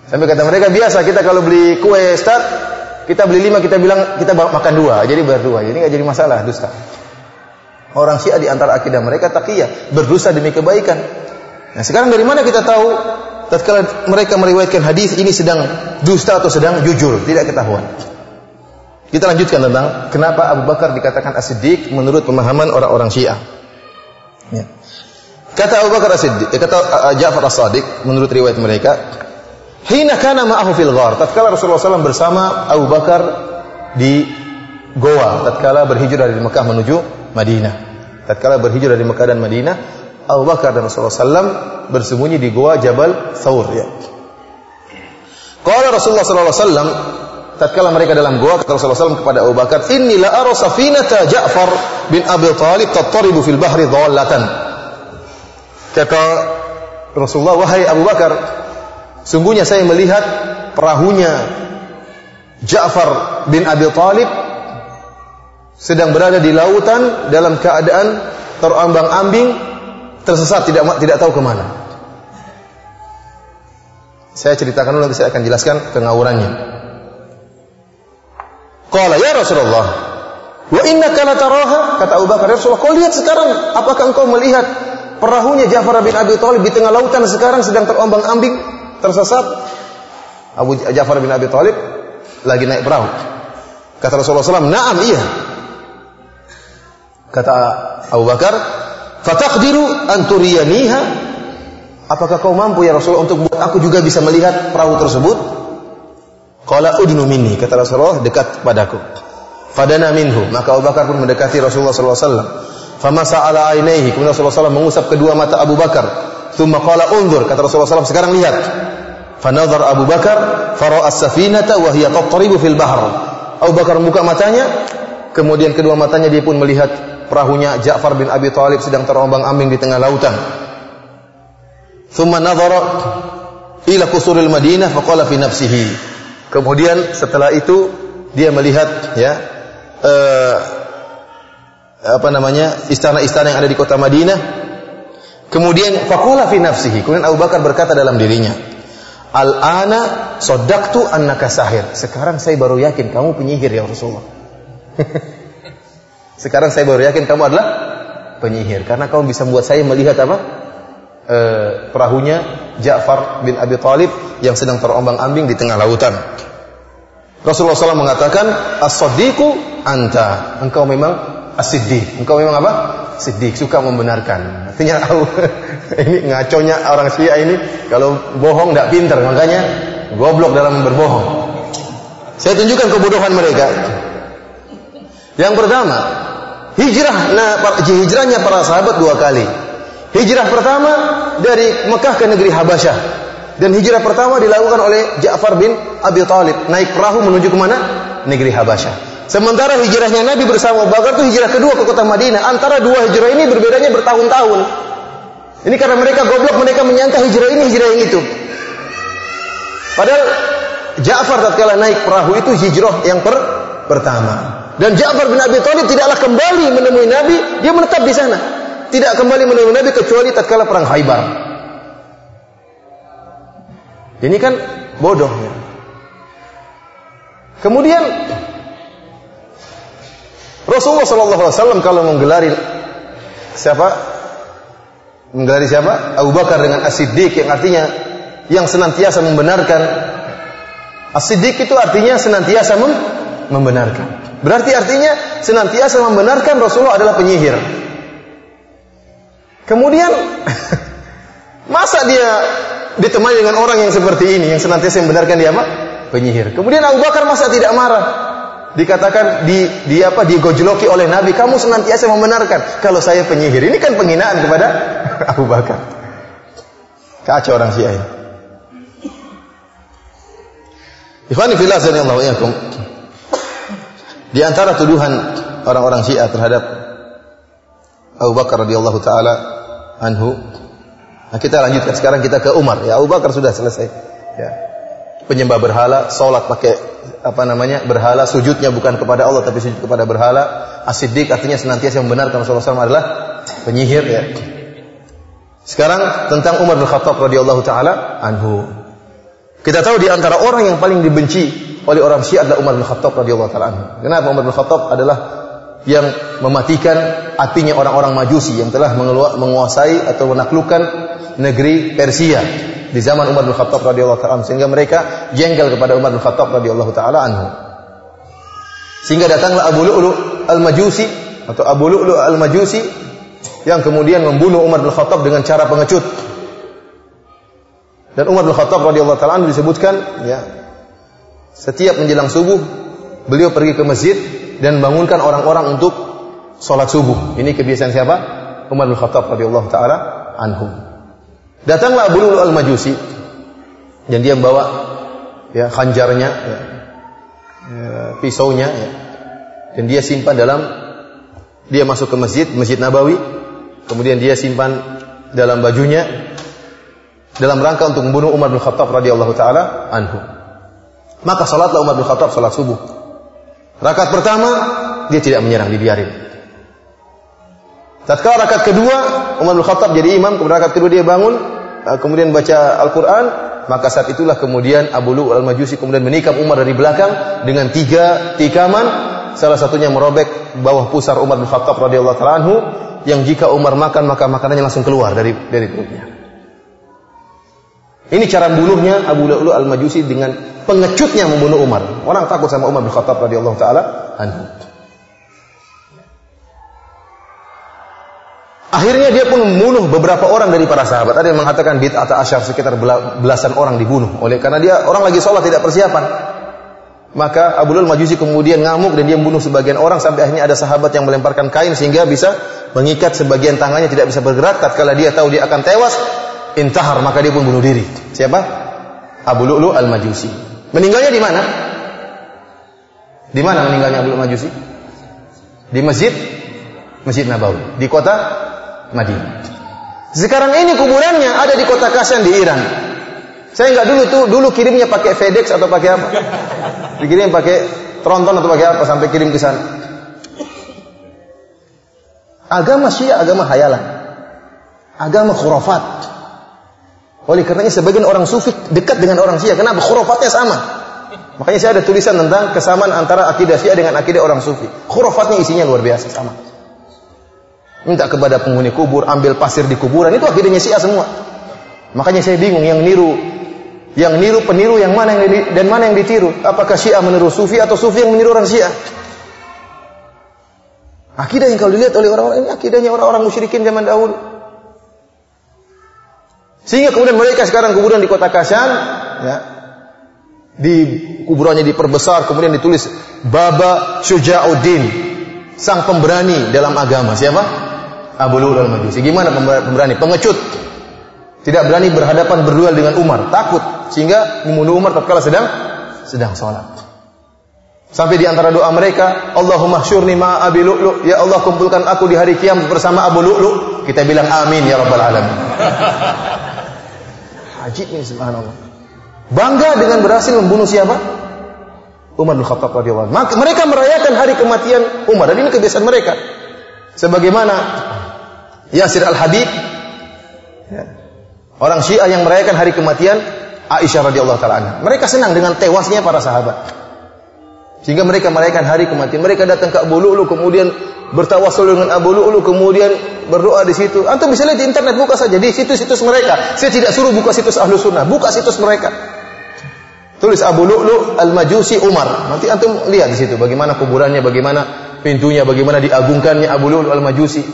Sampai kata mereka biasa kita kalau beli kue start kita beli lima kita bilang kita makan dua jadi berdua jadi nggak jadi masalah dusta. Orang Syiah di antara akidah mereka takiyah, berdosa demi kebaikan. Nah, sekarang dari mana kita tahu tatkala mereka meriwayatkan hadis ini sedang dusta atau sedang jujur? Tidak ketahuan. Kita lanjutkan tentang kenapa Abu Bakar dikatakan as-siddiq menurut pemahaman orang-orang Syiah. Ya. Kata Abu Bakar as-siddiq, eh, kata uh, Ja'far as-sadiq menurut riwayat mereka, hina kana ma'ahu fil ghar. Tatkala Rasulullah SAW bersama Abu Bakar di goa tatkala berhijrah dari Mekah menuju Madinah tatkala berhijrah dari Mekah dan Madinah, Abu Bakar dan Rasulullah SAW bersembunyi di gua Jabal Thawr. Ya. Qala Rasulullah SAW, tatkala mereka dalam gua, kata Rasulullah SAW kepada Abu Bakar, Inni la Ja'far bin Abi Talib tattaribu fil bahri dhallatan. Kata Rasulullah, wahai Abu Bakar, sungguhnya saya melihat perahunya Ja'far bin Abi Talib sedang berada di lautan dalam keadaan terombang-ambing, tersesat tidak tidak tahu ke mana. Saya ceritakan dulu nanti saya akan jelaskan kengawurannya. Qala ya Rasulullah, wa innaka lataraha kata Abu Bakar, ya Rasulullah, kau lihat sekarang apakah engkau melihat perahunya Ja'far bin Abi Thalib di tengah lautan sekarang sedang terombang-ambing, tersesat? Abu Ja'far bin Abi Thalib lagi naik perahu. Kata Rasulullah SAW, "Na'am, iya." Kata Abu Bakar, Fataqdiru an turiyaniha? Apakah kau mampu ya Rasulullah untuk buat aku juga bisa melihat perahu tersebut? Qala udnu minni, kata Rasulullah, dekat padaku. Fadana minhu, maka Abu Bakar pun mendekati Rasulullah sallallahu alaihi wasallam. Famasa ala ainaihi, kemudian Rasulullah SAW mengusap kedua mata Abu Bakar. Thumma qala unzur, kata Rasulullah SAW, sekarang lihat. Fanadhar Abu Bakar, fara'a as-safinata wa hiya tattaribu fil bahr. Abu Bakar membuka matanya, kemudian kedua matanya dia pun melihat perahunya Ja'far bin Abi Thalib sedang terombang-ambing di tengah lautan. Thumma nadhara ila kusuril Madinah faqala fi nafsihi. Kemudian setelah itu dia melihat ya uh, apa namanya istana-istana yang ada di kota Madinah. Kemudian faqala fi nafsihi. Kemudian Abu Bakar berkata dalam dirinya, Al-ana soddaktu annaka sahir. Sekarang saya baru yakin kamu penyihir ya Rasulullah. Sekarang saya baru yakin kamu adalah penyihir karena kamu bisa membuat saya melihat apa? E, perahunya Ja'far bin Abi Thalib yang sedang terombang-ambing di tengah lautan. Rasulullah SAW mengatakan, As-Sadiqu anta. Engkau memang as-siddiq. Engkau memang apa? Siddiq, suka membenarkan. Artinya ini ngaconya orang Syiah ini kalau bohong tidak pintar, makanya goblok dalam berbohong. Saya tunjukkan kebodohan mereka. Yang pertama, hijrah nah hijrahnya para sahabat dua kali. Hijrah pertama dari Mekah ke negeri Habasyah. Dan hijrah pertama dilakukan oleh Ja'far bin Abi Talib. Naik perahu menuju ke mana? Negeri Habasyah. Sementara hijrahnya Nabi bersama Abu Bakar itu hijrah kedua ke kota Madinah. Antara dua hijrah ini berbedanya bertahun-tahun. Ini karena mereka goblok, mereka menyangka hijrah ini hijrah yang itu. Padahal Ja'far tatkala naik perahu itu hijrah yang per pertama. Dan Ja'far bin Abi Thalib tidaklah kembali menemui Nabi, dia menetap di sana tidak kembali menemui Nabi kecuali tatkala perang Khaybar. Ini kan bodohnya. Kemudian Rasulullah Shallallahu Alaihi Wasallam kalau menggelari siapa? Menggelari siapa? Abu Bakar dengan As-Siddiq yang artinya yang senantiasa membenarkan. As-Siddiq itu artinya senantiasa mem membenarkan. Berarti artinya senantiasa membenarkan Rasulullah adalah penyihir. Kemudian masa dia ditemani dengan orang yang seperti ini yang senantiasa membenarkan dia apa? Penyihir. Kemudian Abu Bakar masa tidak marah? Dikatakan di di apa digojloki oleh Nabi, kamu senantiasa membenarkan kalau saya penyihir. Ini kan penghinaan kepada Abu Bakar. Kacau orang Syiah ini. Ikhwani fillah sallallahu yakum. Di antara tuduhan orang-orang Syiah terhadap Abu Bakar radhiyallahu taala anhu. Nah, kita lanjutkan sekarang kita ke Umar. Ya Abu Bakar sudah selesai. Ya. Penyembah berhala, salat pakai apa namanya? berhala, sujudnya bukan kepada Allah tapi sujud kepada berhala. As-Siddiq artinya senantiasa membenarkan Rasulullah SAW adalah penyihir ya. Sekarang tentang Umar bin Khattab radhiyallahu taala anhu. Kita tahu di antara orang yang paling dibenci oleh orang Syiah adalah Umar bin Khattab radhiyallahu taala. Kenapa Umar bin Khattab adalah yang mematikan apinya orang-orang Majusi yang telah menguasai atau menaklukkan negeri Persia di zaman Umar bin Khattab radhiyallahu taala sehingga mereka jengkel kepada Umar bin Khattab radhiyallahu taala anhu. Sehingga datanglah Abu Lu'lu al-Majusi atau Abu Lu'lu al-Majusi yang kemudian membunuh Umar bin Khattab dengan cara pengecut. Dan Umar bin Khattab radhiyallahu taala disebutkan ya setiap menjelang subuh beliau pergi ke masjid dan bangunkan orang-orang untuk sholat subuh. Ini kebiasaan siapa? Umar bin Khattab radhiyallahu taala anhu. Datanglah Abu Lulu al-Majusi dan dia membawa ya khanjarnya, ya, ya, pisaunya, ya, dan dia simpan dalam dia masuk ke masjid, Masjid Nabawi, kemudian dia simpan dalam bajunya dalam rangka untuk membunuh Umar bin Khattab radhiyallahu taala anhu. Maka salatlah Umar bin Khattab salat subuh. Rakaat pertama dia tidak menyerang, dibiarin. Tatkala rakaat kedua Umar bin Khattab jadi imam, kemudian rakaat kedua dia bangun, eh, kemudian baca Al-Qur'an, maka saat itulah kemudian Abu Lu al-Majusi kemudian menikam Umar dari belakang dengan tiga tikaman, salah satunya merobek bawah pusar Umar bin Khattab radhiyallahu taala anhu yang jika Umar makan maka makanannya langsung keluar dari dari perutnya. Ini cara bunuhnya Abu Lu'lu al-Majusi dengan pengecutnya membunuh Umar. Orang takut sama Umar bin Khattab radhiyallahu taala anhu. Akhirnya dia pun membunuh beberapa orang dari para sahabat. Ada yang mengatakan bid'ah asyar sekitar belasan orang dibunuh oleh karena dia orang lagi sholat tidak persiapan. Maka Abu Lul Majusi kemudian ngamuk dan dia membunuh sebagian orang sampai akhirnya ada sahabat yang melemparkan kain sehingga bisa mengikat sebagian tangannya tidak bisa bergerak. Tatkala dia tahu dia akan tewas, intahar maka dia pun bunuh diri. Siapa? Abu Lu'lu Al-Majusi. Meninggalnya di mana? Di mana meninggalnya Abu Lu'lu Al-Majusi? Di masjid Masjid Nabawi di kota Madinah. Sekarang ini kuburannya ada di kota Kashan di Iran. Saya nggak dulu tuh, dulu kirimnya pakai FedEx atau pakai apa? Dikirim pakai tronton atau pakai apa sampai kirim ke sana. Agama Syiah agama hayalan. Agama khurafat. Oleh karenanya sebagian orang sufi dekat dengan orang Syiah. Kenapa? Khurafatnya sama. Makanya saya ada tulisan tentang kesamaan antara akidah Syiah dengan akidah orang sufi. Khurafatnya isinya luar biasa sama minta kepada penghuni kubur, ambil pasir di kuburan, itu akhirnya Syiah semua. Makanya saya bingung yang niru yang niru peniru yang mana yang dan mana yang ditiru? Apakah Syiah meniru Sufi atau Sufi yang meniru orang Syiah? Akidah yang kalau dilihat oleh orang-orang ini akidahnya orang-orang musyrikin zaman dahulu. Sehingga kemudian mereka sekarang kuburan di kota Kashan, ya, di kuburannya diperbesar, kemudian ditulis Baba Syuja'uddin, sang pemberani dalam agama. Siapa? Abu Lu'lu al-Majusi. Gimana pemberani? Pengecut. Tidak berani berhadapan berduel dengan Umar, takut sehingga membunuh Umar tatkala sedang sedang sholat. Sampai di antara doa mereka, Allahumma syurni ma Abi Lu'lu, ya Allah kumpulkan aku di hari kiamat bersama Abu Lu'lu. Kita bilang amin ya rabbal alamin. Haji ini subhanallah. Bangga dengan berhasil membunuh siapa? Umar bin Khattab radhiyallahu anhu. Mereka merayakan hari kematian Umar dan ini kebiasaan mereka. Sebagaimana Yasir Al-Habib ya. orang Syiah yang merayakan hari kematian Aisyah radhiyallahu taala Mereka senang dengan tewasnya para sahabat. Sehingga mereka merayakan hari kematian. Mereka datang ke Abu Lu'lu kemudian bertawasul dengan Abu Lu'lu kemudian berdoa di situ. Antum bisa lihat di internet buka saja di situs-situs mereka. Saya tidak suruh buka situs Ahlu Sunnah, buka situs mereka. Tulis Abu Lu'lu Al-Majusi Umar. Nanti antum lihat di situ bagaimana kuburannya, bagaimana pintunya, bagaimana diagungkannya Abu Lu'lu Al-Majusi.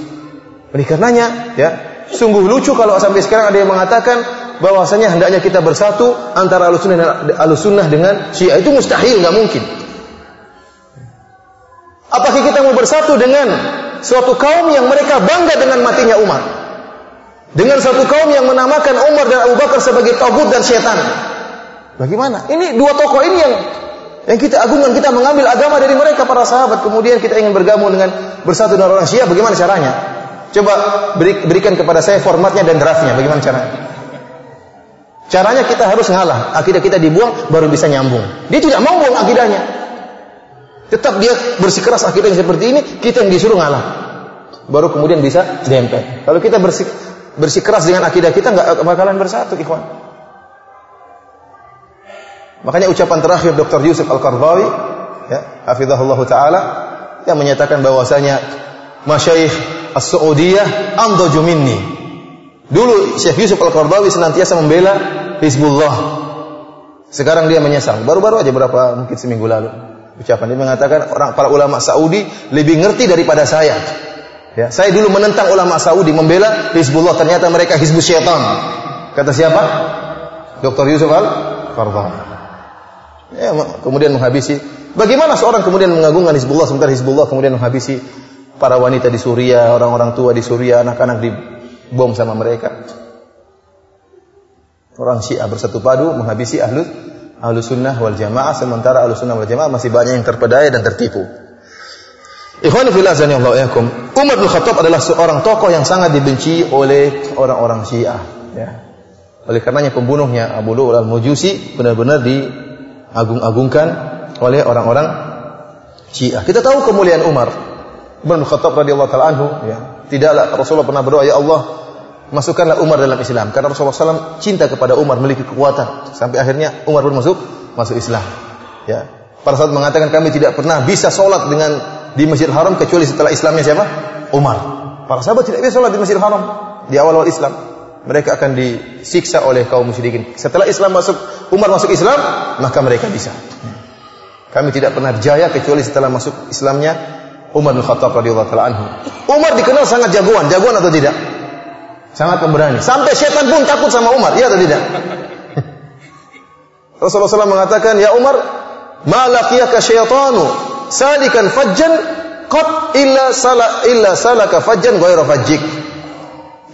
Oleh karenanya, ya, sungguh lucu kalau sampai sekarang ada yang mengatakan bahwasanya hendaknya kita bersatu antara alusunnah dengan syiah itu mustahil, nggak mungkin. Apakah kita mau bersatu dengan suatu kaum yang mereka bangga dengan matinya Umar? Dengan suatu kaum yang menamakan Umar dan Abu Bakar sebagai tagut dan setan. Bagaimana? Ini dua tokoh ini yang yang kita agungkan, kita mengambil agama dari mereka para sahabat, kemudian kita ingin bergabung dengan bersatu dengan orang Syiah, bagaimana caranya? Coba beri, berikan kepada saya formatnya dan draftnya. Bagaimana caranya? Caranya kita harus ngalah. Akidah kita dibuang baru bisa nyambung. Dia tidak mau buang akidahnya. Tetap dia bersikeras akidahnya seperti ini, kita yang disuruh ngalah. Baru kemudian bisa dempet. Kalau kita bersik, bersikeras dengan akidah kita nggak bakalan bersatu, ikhwan. Makanya ucapan terakhir Dr. Yusuf Al-Qardawi, ya, hafizahullah taala yang menyatakan bahwasanya masyayikh As-Saudiyah andaju minni. Dulu Syekh Yusuf Al-Qardawi senantiasa membela Hizbullah. Sekarang dia menyesal. Baru-baru aja berapa mungkin seminggu lalu. Ucapan dia mengatakan orang para ulama Saudi lebih ngerti daripada saya. Ya, saya dulu menentang ulama Saudi membela Hizbullah, ternyata mereka Hizbus Syaitan. Kata siapa? Dr. Yusuf Al-Qardawi. Ya, kemudian menghabisi. Bagaimana seorang kemudian mengagungkan Hizbullah sementara Hizbullah kemudian menghabisi para wanita di Suriah, orang-orang tua di Suriah, anak-anak dibom sama mereka. Orang Syiah bersatu padu menghabisi ahlu ahlu sunnah wal jamaah sementara ahlu sunnah wal jamaah masih banyak yang terpedaya dan tertipu. Ikhwan yakum. Umar bin Khattab adalah seorang tokoh yang sangat dibenci oleh orang-orang Syiah. Ya. Oleh karenanya pembunuhnya Abu Lu'ul al-Mujusi benar-benar diagung-agungkan oleh orang-orang Syiah. Kita tahu kemuliaan Umar. Umar bin Khattab radhiyallahu taala anhu ya. Tidaklah Rasulullah pernah berdoa ya Allah masukkanlah Umar dalam Islam. Karena Rasulullah SAW cinta kepada Umar memiliki kekuatan. Sampai akhirnya Umar pun masuk masuk Islam. Ya. Para sahabat mengatakan kami tidak pernah bisa sholat dengan di Masjid Haram kecuali setelah Islamnya siapa? Umar. Para sahabat tidak bisa sholat di Masjid Haram. Di awal-awal Islam mereka akan disiksa oleh kaum musyrikin. Setelah Islam masuk Umar masuk Islam maka mereka bisa. Kami tidak pernah jaya kecuali setelah masuk Islamnya Umar bin Khattab radhiyallahu anhu. Umar dikenal sangat jagoan, jagoan atau tidak? Sangat pemberani. Sampai setan pun takut sama Umar, iya atau tidak? Rasulullah SAW mengatakan, "Ya Umar, ma laqiyaka syaitanu salikan fajjan qad illa sala illa salaka fajjan ghairu fajjik."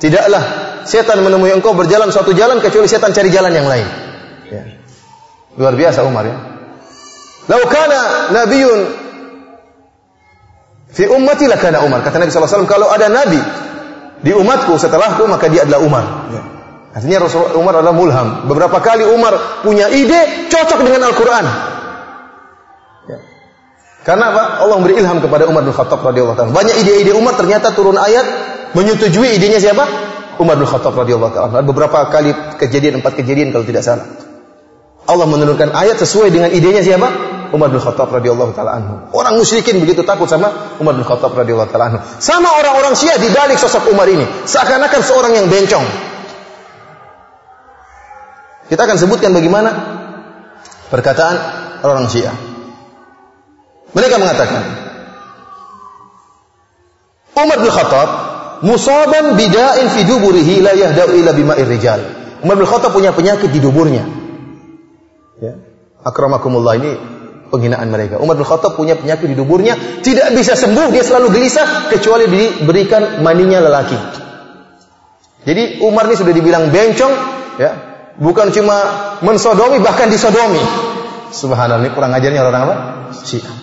Tidaklah setan menemui engkau berjalan suatu jalan kecuali setan cari jalan yang lain. Ya. Luar biasa Umar ya. Lau kana nabiyun fi ummati lakana Umar. Kata Nabi SAW, kalau ada nabi di umatku setelahku maka dia adalah Umar. Ya. Artinya Rasul Umar adalah mulham. Beberapa kali Umar punya ide cocok dengan Al-Quran. Ya. Karena apa? Allah memberi ilham kepada Umar bin Khattab radhiyallahu taala. Banyak ide-ide Umar ternyata turun ayat menyetujui idenya siapa? Umar bin Khattab radhiyallahu taala. Beberapa kali kejadian, empat kejadian kalau tidak salah. Allah menurunkan ayat sesuai dengan idenya siapa? Umar bin Khattab radhiyallahu taala anhu. Orang musyrikin begitu takut sama Umar bin Khattab radhiyallahu taala anhu. Sama orang-orang Syiah di balik sosok Umar ini, seakan-akan seorang yang bencong. Kita akan sebutkan bagaimana perkataan orang Syiah. Mereka mengatakan Umar bin Khattab musaban bida'in fi duburihi la yahda'u ila bima'ir rijal. Umar bin Khattab punya penyakit di duburnya. Ya. Akramakumullah ini penghinaan mereka. Umar bin Khattab punya penyakit di duburnya, tidak bisa sembuh, dia selalu gelisah kecuali diberikan maninya lelaki. Jadi Umar ini sudah dibilang bencong, ya. Bukan cuma mensodomi, bahkan disodomi. Subhanallah, ini kurang ajarnya orang apa? Syiah.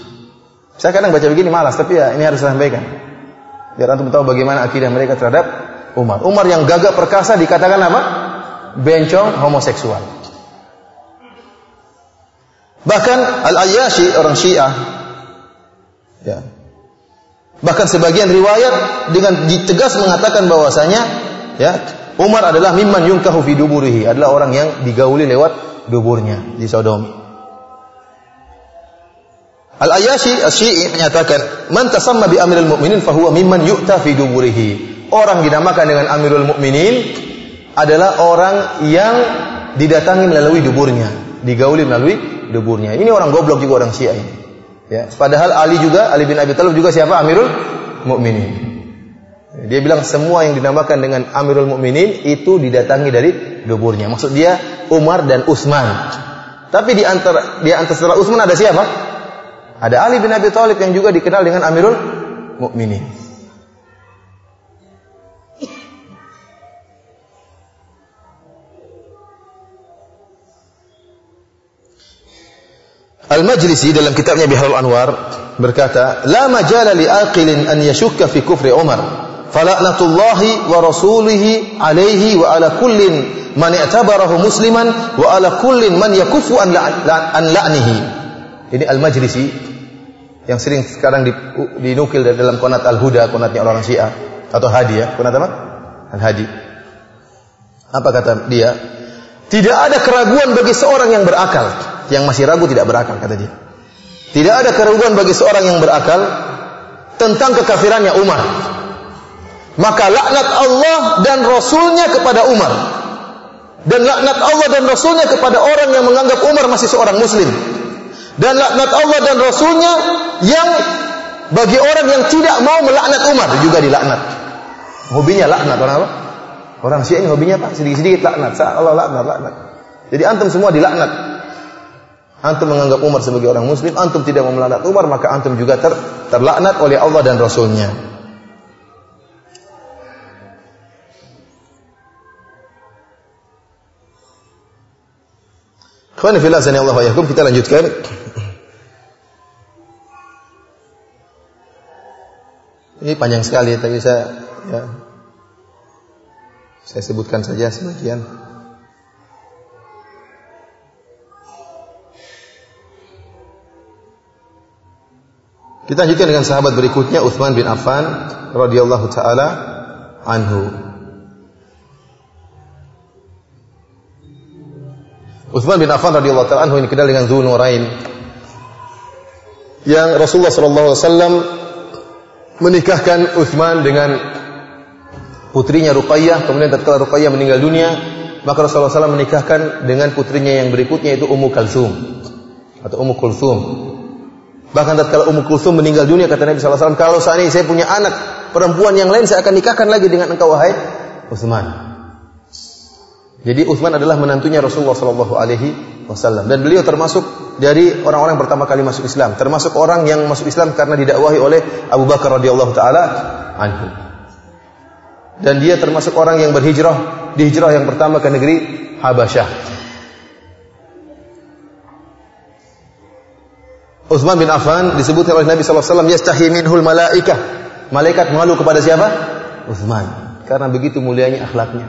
Saya kadang baca begini malas, tapi ya ini harus saya sampaikan. Biar antum tahu bagaimana akidah mereka terhadap Umar. Umar yang gagah perkasa dikatakan apa? Bencong homoseksual. Bahkan Al-Ayyashi orang Syiah ya. Bahkan sebagian riwayat dengan tegas mengatakan bahwasanya ya Umar adalah mimman yungkahu fi duburihi, adalah orang yang digauli lewat duburnya di Sodom. Al-Ayyashi Asy-Syi'i menyatakan, "Man tasamma bi Amirul Mukminin fahuwa mimman yu'ta fi duburihi." Orang dinamakan dengan Amirul Mukminin adalah orang yang didatangi melalui duburnya, digauli melalui duburnya. Ini orang goblok juga orang Syiah ini. Ya, padahal Ali juga Ali bin Abi Thalib juga siapa? Amirul Mukminin. Dia bilang semua yang dinamakan dengan Amirul Mukminin itu didatangi dari duburnya. Maksud dia Umar dan Utsman. Tapi di antara di antara setelah Utsman ada siapa? Ada Ali bin Abi Thalib yang juga dikenal dengan Amirul Mukminin. Al-Majlisi dalam kitabnya Biharul Anwar berkata, "La majala li aqilin an yashukka fi kufri Umar, fala'natullahi wa rasulihi alaihi wa ala kullin man i'tabarahu musliman wa ala kullin man yakufu an la'nihi." Ini Al-Majlisi yang sering sekarang dinukil dalam konat Al-Huda, konatnya orang Syiah atau Hadi ya, konat apa? Al-Hadi. Apa kata dia? Tidak ada keraguan bagi seorang yang berakal. Yang masih ragu tidak berakal kata dia. Tidak ada keraguan bagi seorang yang berakal tentang kekafirannya Umar. Maka laknat Allah dan Rasulnya kepada Umar. Dan laknat Allah dan Rasulnya kepada orang yang menganggap Umar masih seorang Muslim. Dan laknat Allah dan Rasulnya yang bagi orang yang tidak mau melaknat Umar juga dilaknat. Hobinya laknat orang apa? Orang Syiah ini hobinya apa? Sedikit-sedikit laknat. Allah laknat, laknat. Jadi antum semua dilaknat. Antum menganggap Umar sebagai orang muslim, antum tidak melaknat Umar, maka antum juga ter, terlaknat oleh Allah dan Rasulnya. Allah kita lanjutkan. Ini panjang sekali, tapi saya ya, saya sebutkan saja sebagian. Kita lanjutkan dengan sahabat berikutnya Uthman bin Affan radhiyallahu taala anhu. Uthman bin Affan radhiyallahu taala anhu ini kenal dengan Dzunurain yang Rasulullah sallallahu alaihi wasallam menikahkan Uthman dengan putrinya Ruqayyah, kemudian tatkala Ruqayyah meninggal dunia, maka Rasulullah SAW menikahkan dengan putrinya yang berikutnya itu Ummu Kalsum atau Ummu Kulsum. Bahkan tatkala Ummu Kulsum meninggal dunia kata Nabi sallallahu alaihi wasallam, "Kalau seandainya saya punya anak perempuan yang lain saya akan nikahkan lagi dengan engkau wahai Utsman." Jadi Utsman adalah menantunya Rasulullah sallallahu alaihi wasallam dan beliau termasuk dari orang-orang yang pertama kali masuk Islam, termasuk orang yang masuk Islam karena didakwahi oleh Abu Bakar radhiyallahu taala anhu. Dan dia termasuk orang yang berhijrah, dihijrah yang pertama ke negeri Habasyah. Utsman bin Affan disebut oleh Nabi sallallahu alaihi wasallam yastahi minhul malaikah. Malaikat malu kepada siapa? Utsman. Karena begitu mulianya akhlaknya.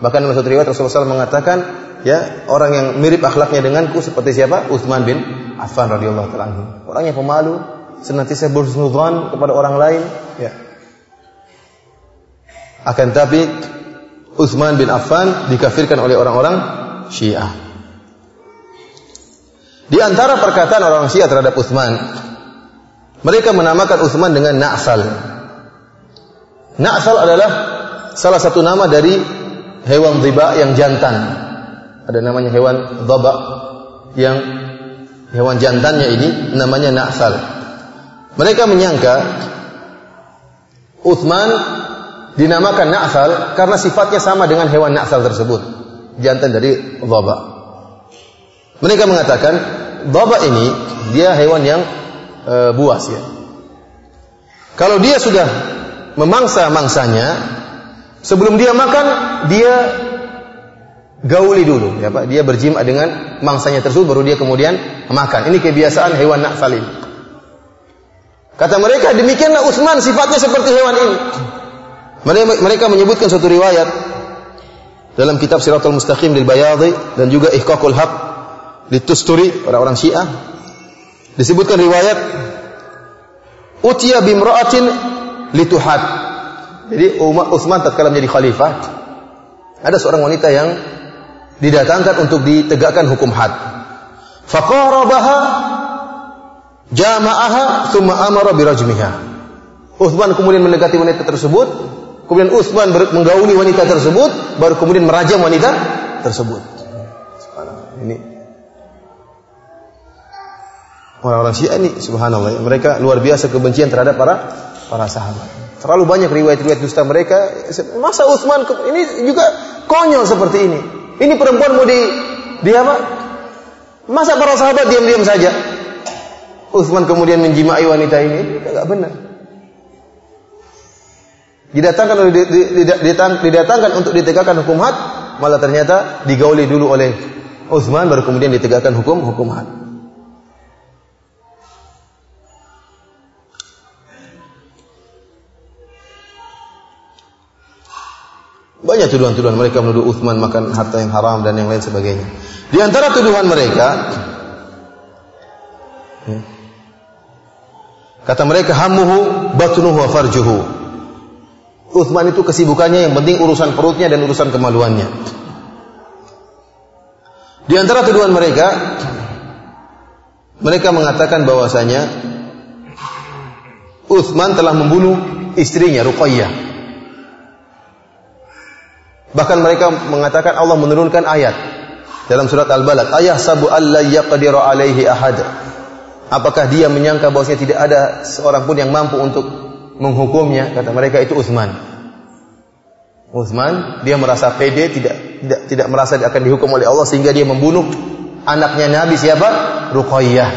Bahkan dalam satu riwayat Rasulullah SAW mengatakan, ya orang yang mirip akhlaknya denganku seperti siapa? Utsman bin Affan radhiyallahu taala Orang yang pemalu, senantiasa bersunudzon kepada orang lain, ya. Akan tapi Utsman bin Affan dikafirkan oleh orang-orang Syiah. Di antara perkataan orang Syiah terhadap Utsman, mereka menamakan Utsman dengan Na'sal. Na'sal adalah salah satu nama dari hewan dhiba yang jantan. Ada namanya hewan dhaba yang hewan jantannya ini namanya Na'sal. Mereka menyangka Utsman dinamakan Na'sal karena sifatnya sama dengan hewan Na'sal tersebut, jantan dari dhaba. Mereka mengatakan baba ini dia hewan yang e, buas ya. Kalau dia sudah memangsa mangsanya, sebelum dia makan dia gauli dulu, ya Pak. Dia berjima dengan mangsanya tersebut baru dia kemudian makan. Ini kebiasaan hewan nak salim. Kata mereka demikianlah Utsman sifatnya seperti hewan ini. Mereka menyebutkan suatu riwayat dalam kitab Siratul Mustaqim lil Bayadhi dan juga Ihqaqul Haq Litusturi orang-orang Syiah disebutkan riwayat Utia bimra'atin lituhat. Jadi Umar Utsman tatkala menjadi khalifah ada seorang wanita yang didatangkan untuk ditegakkan hukum had. Faqarabaha jama'aha thumma amara birajmiha. Utsman kemudian mendekati wanita tersebut, kemudian Utsman menggauli wanita tersebut, baru kemudian merajam wanita tersebut. Ini orang-orang Syiah ini subhanallah mereka luar biasa kebencian terhadap para para sahabat. Terlalu banyak riwayat-riwayat dusta mereka. Masa Utsman ini juga konyol seperti ini. Ini perempuan mau di di apa? Masa para sahabat diam-diam saja? Utsman kemudian menjimai wanita ini, tidak benar. Didatangkan didatangkan untuk ditegakkan hukum had, malah ternyata digauli dulu oleh Utsman baru kemudian ditegakkan hukum hukum had. Banyak tuduhan-tuduhan mereka menuduh Uthman makan harta yang haram dan yang lain sebagainya. Di antara tuduhan mereka, ya, kata mereka hamuhu batnuhu farjuhu. Uthman itu kesibukannya yang penting urusan perutnya dan urusan kemaluannya. Di antara tuduhan mereka, mereka mengatakan bahwasanya Uthman telah membunuh istrinya Ruqayyah Bahkan mereka mengatakan Allah menurunkan ayat dalam surat Al-Balad, ayah sabu alla yaqdiru alaihi ahad. Apakah dia menyangka bahwasanya tidak ada seorang pun yang mampu untuk menghukumnya? Kata mereka itu Utsman. Utsman dia merasa pede tidak tidak tidak merasa akan dihukum oleh Allah sehingga dia membunuh anaknya Nabi siapa? Ruqayyah.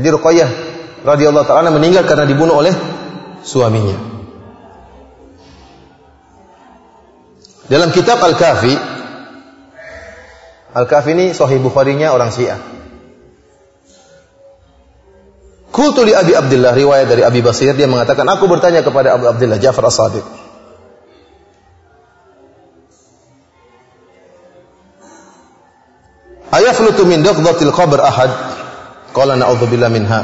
Jadi Ruqayyah radhiyallahu taala meninggal karena dibunuh oleh suaminya. Dalam kitab Al-Kafi, Al-Kafi ini Sahih Bukhari-nya orang Syiah. Kultu li Abi Abdullah riwayat dari Abi Basir dia mengatakan aku bertanya kepada Abu Abdullah Ja'far As-Sadiq. Ayaflutu min daqdatil qabr ahad? Qala na'udzubillah minha.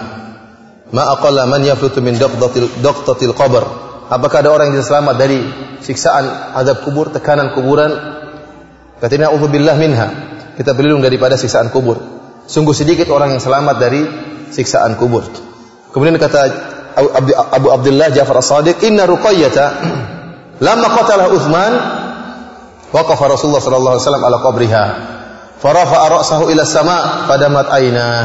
Ma aqalla man yaflutu min daqdatil daqtatil qabr. Apakah ada orang yang selamat dari siksaan azab kubur, tekanan kuburan? Katanya billah minha. Kita berlindung daripada siksaan kubur. Sungguh sedikit orang yang selamat dari siksaan kubur. Kemudian kata Abu Abdullah Ja'far As-Sadiq, "Inna Ruqayyata lamma qatala Utsman waqafa Rasulullah sallallahu alaihi wasallam ala qabriha. Farafa'a ra'sahu ila sama fadamat ainah."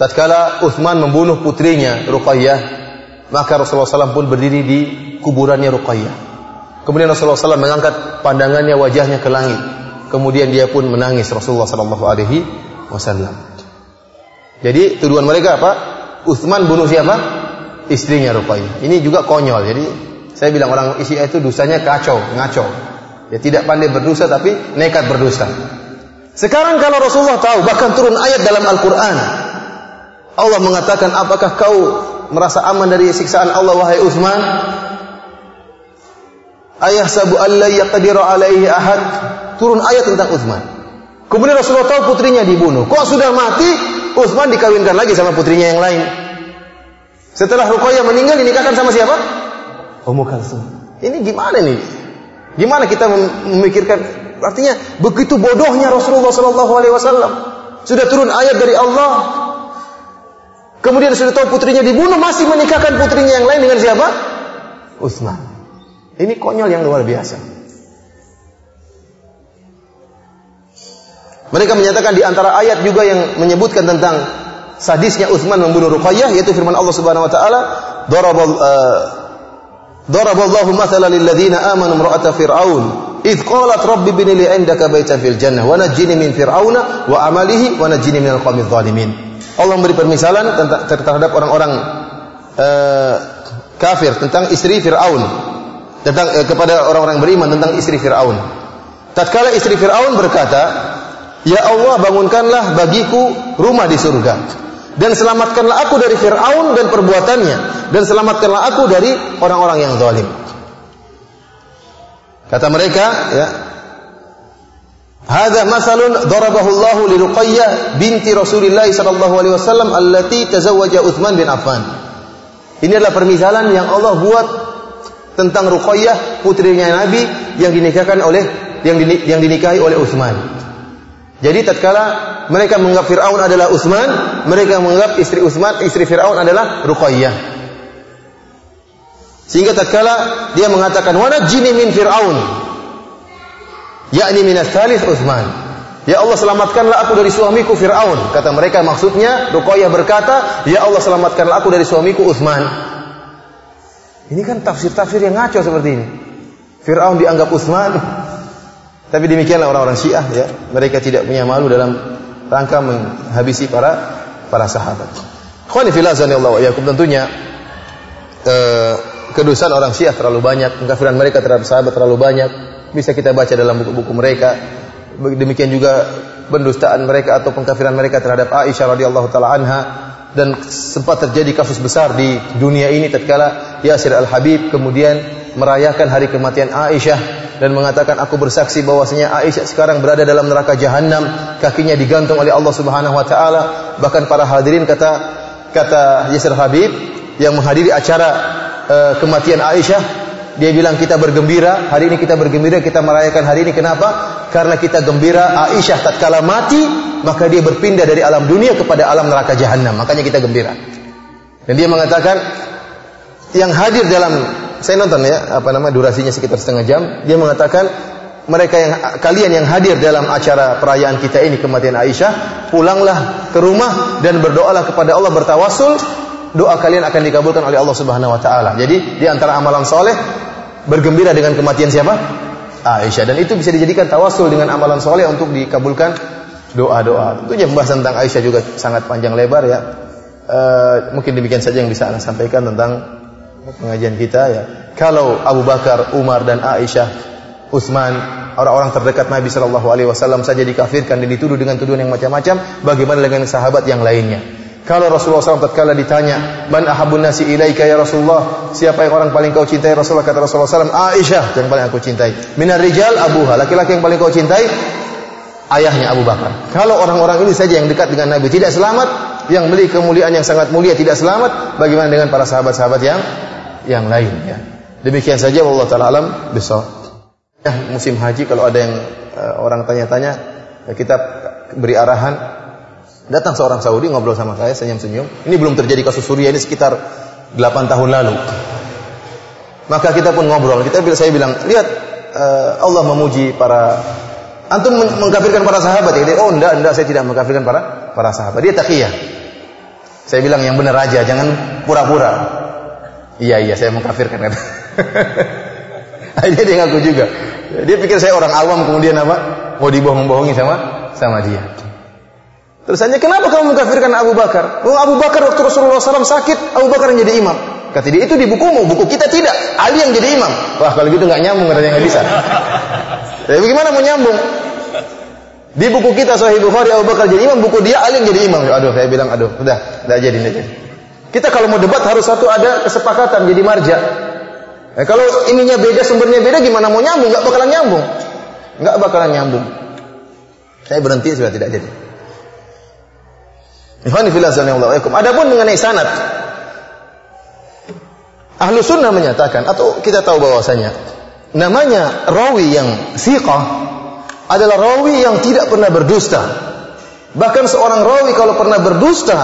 tatkala Uthman membunuh putrinya Ruqayyah, maka Rasulullah SAW pun berdiri di kuburannya Ruqayyah. Kemudian Rasulullah SAW mengangkat pandangannya wajahnya ke langit. Kemudian dia pun menangis Rasulullah Sallallahu Alaihi Wasallam. Jadi tuduhan mereka apa? Uthman bunuh siapa? Istrinya Ruqayyah. Ini juga konyol. Jadi saya bilang orang isi itu dosanya kacau, ngaco. Ya tidak pandai berdosa tapi nekat berdosa. Sekarang kalau Rasulullah tahu bahkan turun ayat dalam Al-Qur'an Allah mengatakan apakah kau merasa aman dari siksaan Allah wahai Utsman? Ayah sabu alla yaqdiru alaihi ahad. Turun ayat tentang Utsman. Kemudian Rasulullah tahu putrinya dibunuh. Kok sudah mati, Utsman dikawinkan lagi sama putrinya yang lain. Setelah Ruqayyah meninggal dinikahkan sama siapa? Ummu Kalsum. Ini gimana nih? Gimana kita memikirkan artinya begitu bodohnya Rasulullah wasallam. Sudah turun ayat dari Allah Kemudian sudah tahu putrinya dibunuh, masih menikahkan putrinya yang lain dengan siapa? Utsman. Ini konyol yang luar biasa. Mereka menyatakan di antara ayat juga yang menyebutkan tentang sadisnya Utsman membunuh Ruqayyah yaitu firman Allah Subhanahu wa taala, "Darabal uh, Daraballahu mathalan lil ladzina amanu imra'ata fir'aun idh qalat rabbi ibni li 'indaka baitan fil jannah wa najjini min fir'auna wa amalihi wa najjini minal qaumiz zalimin." Allah memberi permisalan terhadap orang-orang uh, kafir tentang istri Firaun tentang uh, kepada orang-orang beriman tentang istri Firaun. Tatkala istri Firaun berkata, "Ya Allah, bangunkanlah bagiku rumah di surga dan selamatkanlah aku dari Firaun dan perbuatannya dan selamatkanlah aku dari orang-orang yang zalim." Kata mereka, ya, Hadza masalun darabahu Allah li Ruqayyah binti Rasulillah sallallahu alaihi wasallam allati tazawwaja Utsman bin Affan. Ini adalah permisalan yang Allah buat tentang Ruqayyah putrinya Nabi yang dinikahkan oleh yang, yang dinikahi oleh Utsman. Jadi tatkala mereka menganggap Firaun adalah Utsman, mereka menganggap istri Utsman, istri Firaun adalah Ruqayyah. Sehingga tatkala dia mengatakan wa najini min Firaun, yakni minas salis Utsman. Ya Allah selamatkanlah aku dari suamiku Fir'aun. Kata mereka maksudnya Ruqayyah berkata, Ya Allah selamatkanlah aku dari suamiku Utsman. Ini kan tafsir-tafsir yang ngaco seperti ini. Fir'aun dianggap Utsman. Tapi demikianlah orang-orang Syiah ya. Mereka tidak punya malu dalam rangka menghabisi para para sahabat. Khawani Allah wa tentunya eh, orang Syiah terlalu banyak, pengkafiran mereka terhadap sahabat terlalu banyak bisa kita baca dalam buku-buku mereka. Demikian juga pendustaan mereka atau pengkafiran mereka terhadap Aisyah radhiyallahu taala anha dan sempat terjadi kasus besar di dunia ini tatkala Yasir Al-Habib kemudian merayakan hari kematian Aisyah dan mengatakan aku bersaksi bahwasanya Aisyah sekarang berada dalam neraka jahanam kakinya digantung oleh Allah Subhanahu wa taala bahkan para hadirin kata kata Yasir Habib yang menghadiri acara uh, kematian Aisyah dia bilang kita bergembira, hari ini kita bergembira, kita merayakan hari ini. Kenapa? Karena kita gembira Aisyah tatkala mati, maka dia berpindah dari alam dunia kepada alam neraka jahanam. Makanya kita gembira. Dan dia mengatakan yang hadir dalam saya nonton ya, apa nama durasinya sekitar setengah jam, dia mengatakan mereka yang kalian yang hadir dalam acara perayaan kita ini kematian Aisyah, pulanglah ke rumah dan berdoalah kepada Allah bertawasul doa kalian akan dikabulkan oleh Allah Subhanahu wa taala. Jadi di antara amalan soleh bergembira dengan kematian siapa? Aisyah dan itu bisa dijadikan tawasul dengan amalan soleh untuk dikabulkan doa-doa. Tentunya pembahasan tentang Aisyah juga sangat panjang lebar ya. E, mungkin demikian saja yang bisa anda sampaikan tentang pengajian kita ya. Kalau Abu Bakar, Umar dan Aisyah, Utsman, orang-orang terdekat Nabi Shallallahu Alaihi Wasallam saja dikafirkan dan dituduh dengan tuduhan yang macam-macam, bagaimana dengan sahabat yang lainnya? Kalau Rasulullah SAW tatkala ditanya, "Man ahabun nasi ilaika ya Rasulullah?" Siapa yang orang paling kau cintai Rasulullah kata Rasulullah SAW, "Aisyah yang paling aku cintai." Minar rijal abuha, laki-laki yang paling kau cintai ayahnya Abu Bakar. Kalau orang-orang ini saja yang dekat dengan Nabi tidak selamat, yang beli kemuliaan yang sangat mulia tidak selamat, bagaimana dengan para sahabat-sahabat yang yang lain ya. Demikian saja Allah taala alam besok. Ya, musim haji kalau ada yang uh, orang tanya-tanya, ya kita beri arahan Datang seorang Saudi ngobrol sama saya senyum-senyum. Ini belum terjadi kasus Suriah ini sekitar 8 tahun lalu. Maka kita pun ngobrol. Kita saya bilang, lihat uh, Allah memuji para antum mengkafirkan para sahabat ya. oh enggak, enggak saya tidak mengkafirkan para para sahabat. Dia takiyah. Saya bilang yang benar aja, jangan pura-pura. Iya iya, saya mengkafirkan kata. Akhirnya dia ngaku juga. Dia pikir saya orang awam kemudian apa? Mau dibohong-bohongi sama sama dia. Terus hanya kenapa kamu mengkafirkan Abu Bakar? Oh Abu Bakar waktu Rasulullah SAW sakit, Abu Bakar yang jadi imam. Kata dia itu di bukumu, buku kita tidak. Ali yang jadi imam. Wah kalau gitu nggak nyambung katanya nggak bisa. Tapi bagaimana mau nyambung? Di buku kita Sahih Bukhari Abu Bakar jadi imam, buku dia Ali yang jadi imam. Aduh, saya bilang aduh, udah, udah jadi, udah jadi. Kita kalau mau debat harus satu ada kesepakatan jadi marja. Eh, kalau ininya beda, sumbernya beda, gimana mau nyambung? Gak bakalan nyambung. Gak bakalan nyambung. Saya berhenti sudah tidak jadi. Adapun mengenai sanad, ahlu sunnah menyatakan atau kita tahu bahwasanya namanya rawi yang siqah adalah rawi yang tidak pernah berdusta. Bahkan seorang rawi kalau pernah berdusta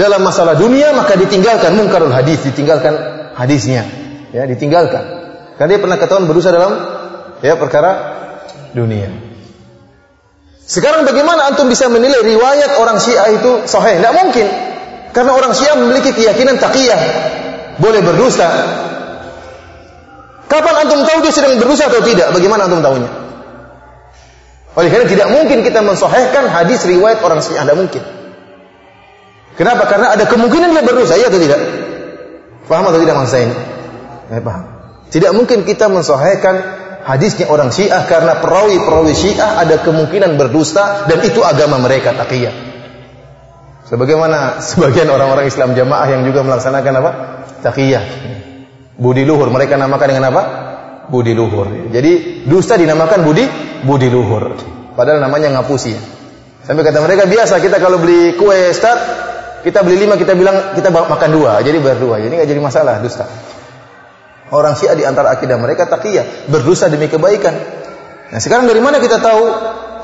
dalam masalah dunia maka ditinggalkan mungkarul hadis, ditinggalkan hadisnya, ya ditinggalkan. Karena dia pernah ketahuan berdusta dalam ya perkara dunia. Sekarang bagaimana antum bisa menilai riwayat orang Syiah itu sahih? Tidak mungkin. Karena orang Syiah memiliki keyakinan taqiyah. Boleh berdusta. Kapan antum tahu dia sedang berdusta atau tidak? Bagaimana antum tahunya? Oleh karena tidak mungkin kita mensahihkan hadis riwayat orang Syiah, tidak mungkin. Kenapa? Karena ada kemungkinan dia berdosa, ya atau tidak? Paham atau tidak maksud ini? Ya, paham. Tidak mungkin kita mensahihkan hadisnya orang Syiah karena perawi-perawi Syiah ada kemungkinan berdusta dan itu agama mereka taqiyah. Sebagaimana sebagian orang-orang Islam jamaah yang juga melaksanakan apa? Taqiyah. Budi luhur mereka namakan dengan apa? Budi luhur. Jadi dusta dinamakan budi budi luhur. Padahal namanya ngapusi. Sampai kata mereka biasa kita kalau beli kue start kita beli lima, kita bilang kita makan dua, jadi berdua. Jadi nggak jadi masalah dusta. Orang Syiah di antara akidah mereka takiyah, berdosa demi kebaikan. Nah, sekarang dari mana kita tahu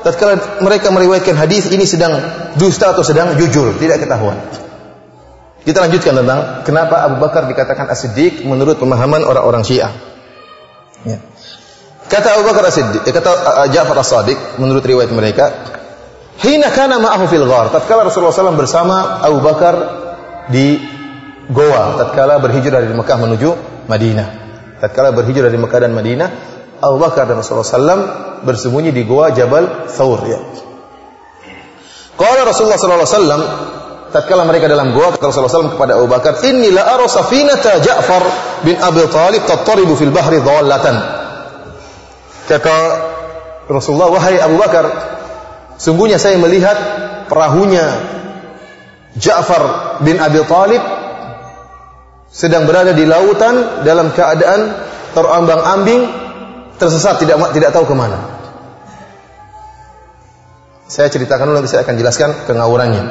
tatkala mereka meriwayatkan hadis ini sedang dusta atau sedang jujur? Tidak ketahuan. Kita lanjutkan tentang kenapa Abu Bakar dikatakan as-siddiq menurut pemahaman orang-orang Syiah. Ya. Kata Abu Bakar as-siddiq, eh, kata uh, Ja'far as-Sadiq menurut riwayat mereka, Hina kana ma'ahu fil ghar. Tatkala Rasulullah SAW bersama Abu Bakar di goa. Tatkala berhijrah dari Mekah menuju Madinah. Tatkala berhijrah dari Mekah dan Madinah, Abu Bakar dan Rasulullah SAW bersembunyi di goa Jabal Thawr. Ya. Qala Rasulullah SAW tatkala mereka dalam goa kata Rasulullah SAW kepada Abu Bakar, "Inni la ara safinata Ja'far bin Abi Thalib tattaribu fil bahri dhallatan." Kata Rasulullah, "Wahai Abu Bakar, Sungguhnya saya melihat perahunya Ja'far bin Abi Talib sedang berada di lautan dalam keadaan terombang-ambing, tersesat tidak tidak tahu ke mana. Saya ceritakan dulu nanti saya akan jelaskan kengawurannya.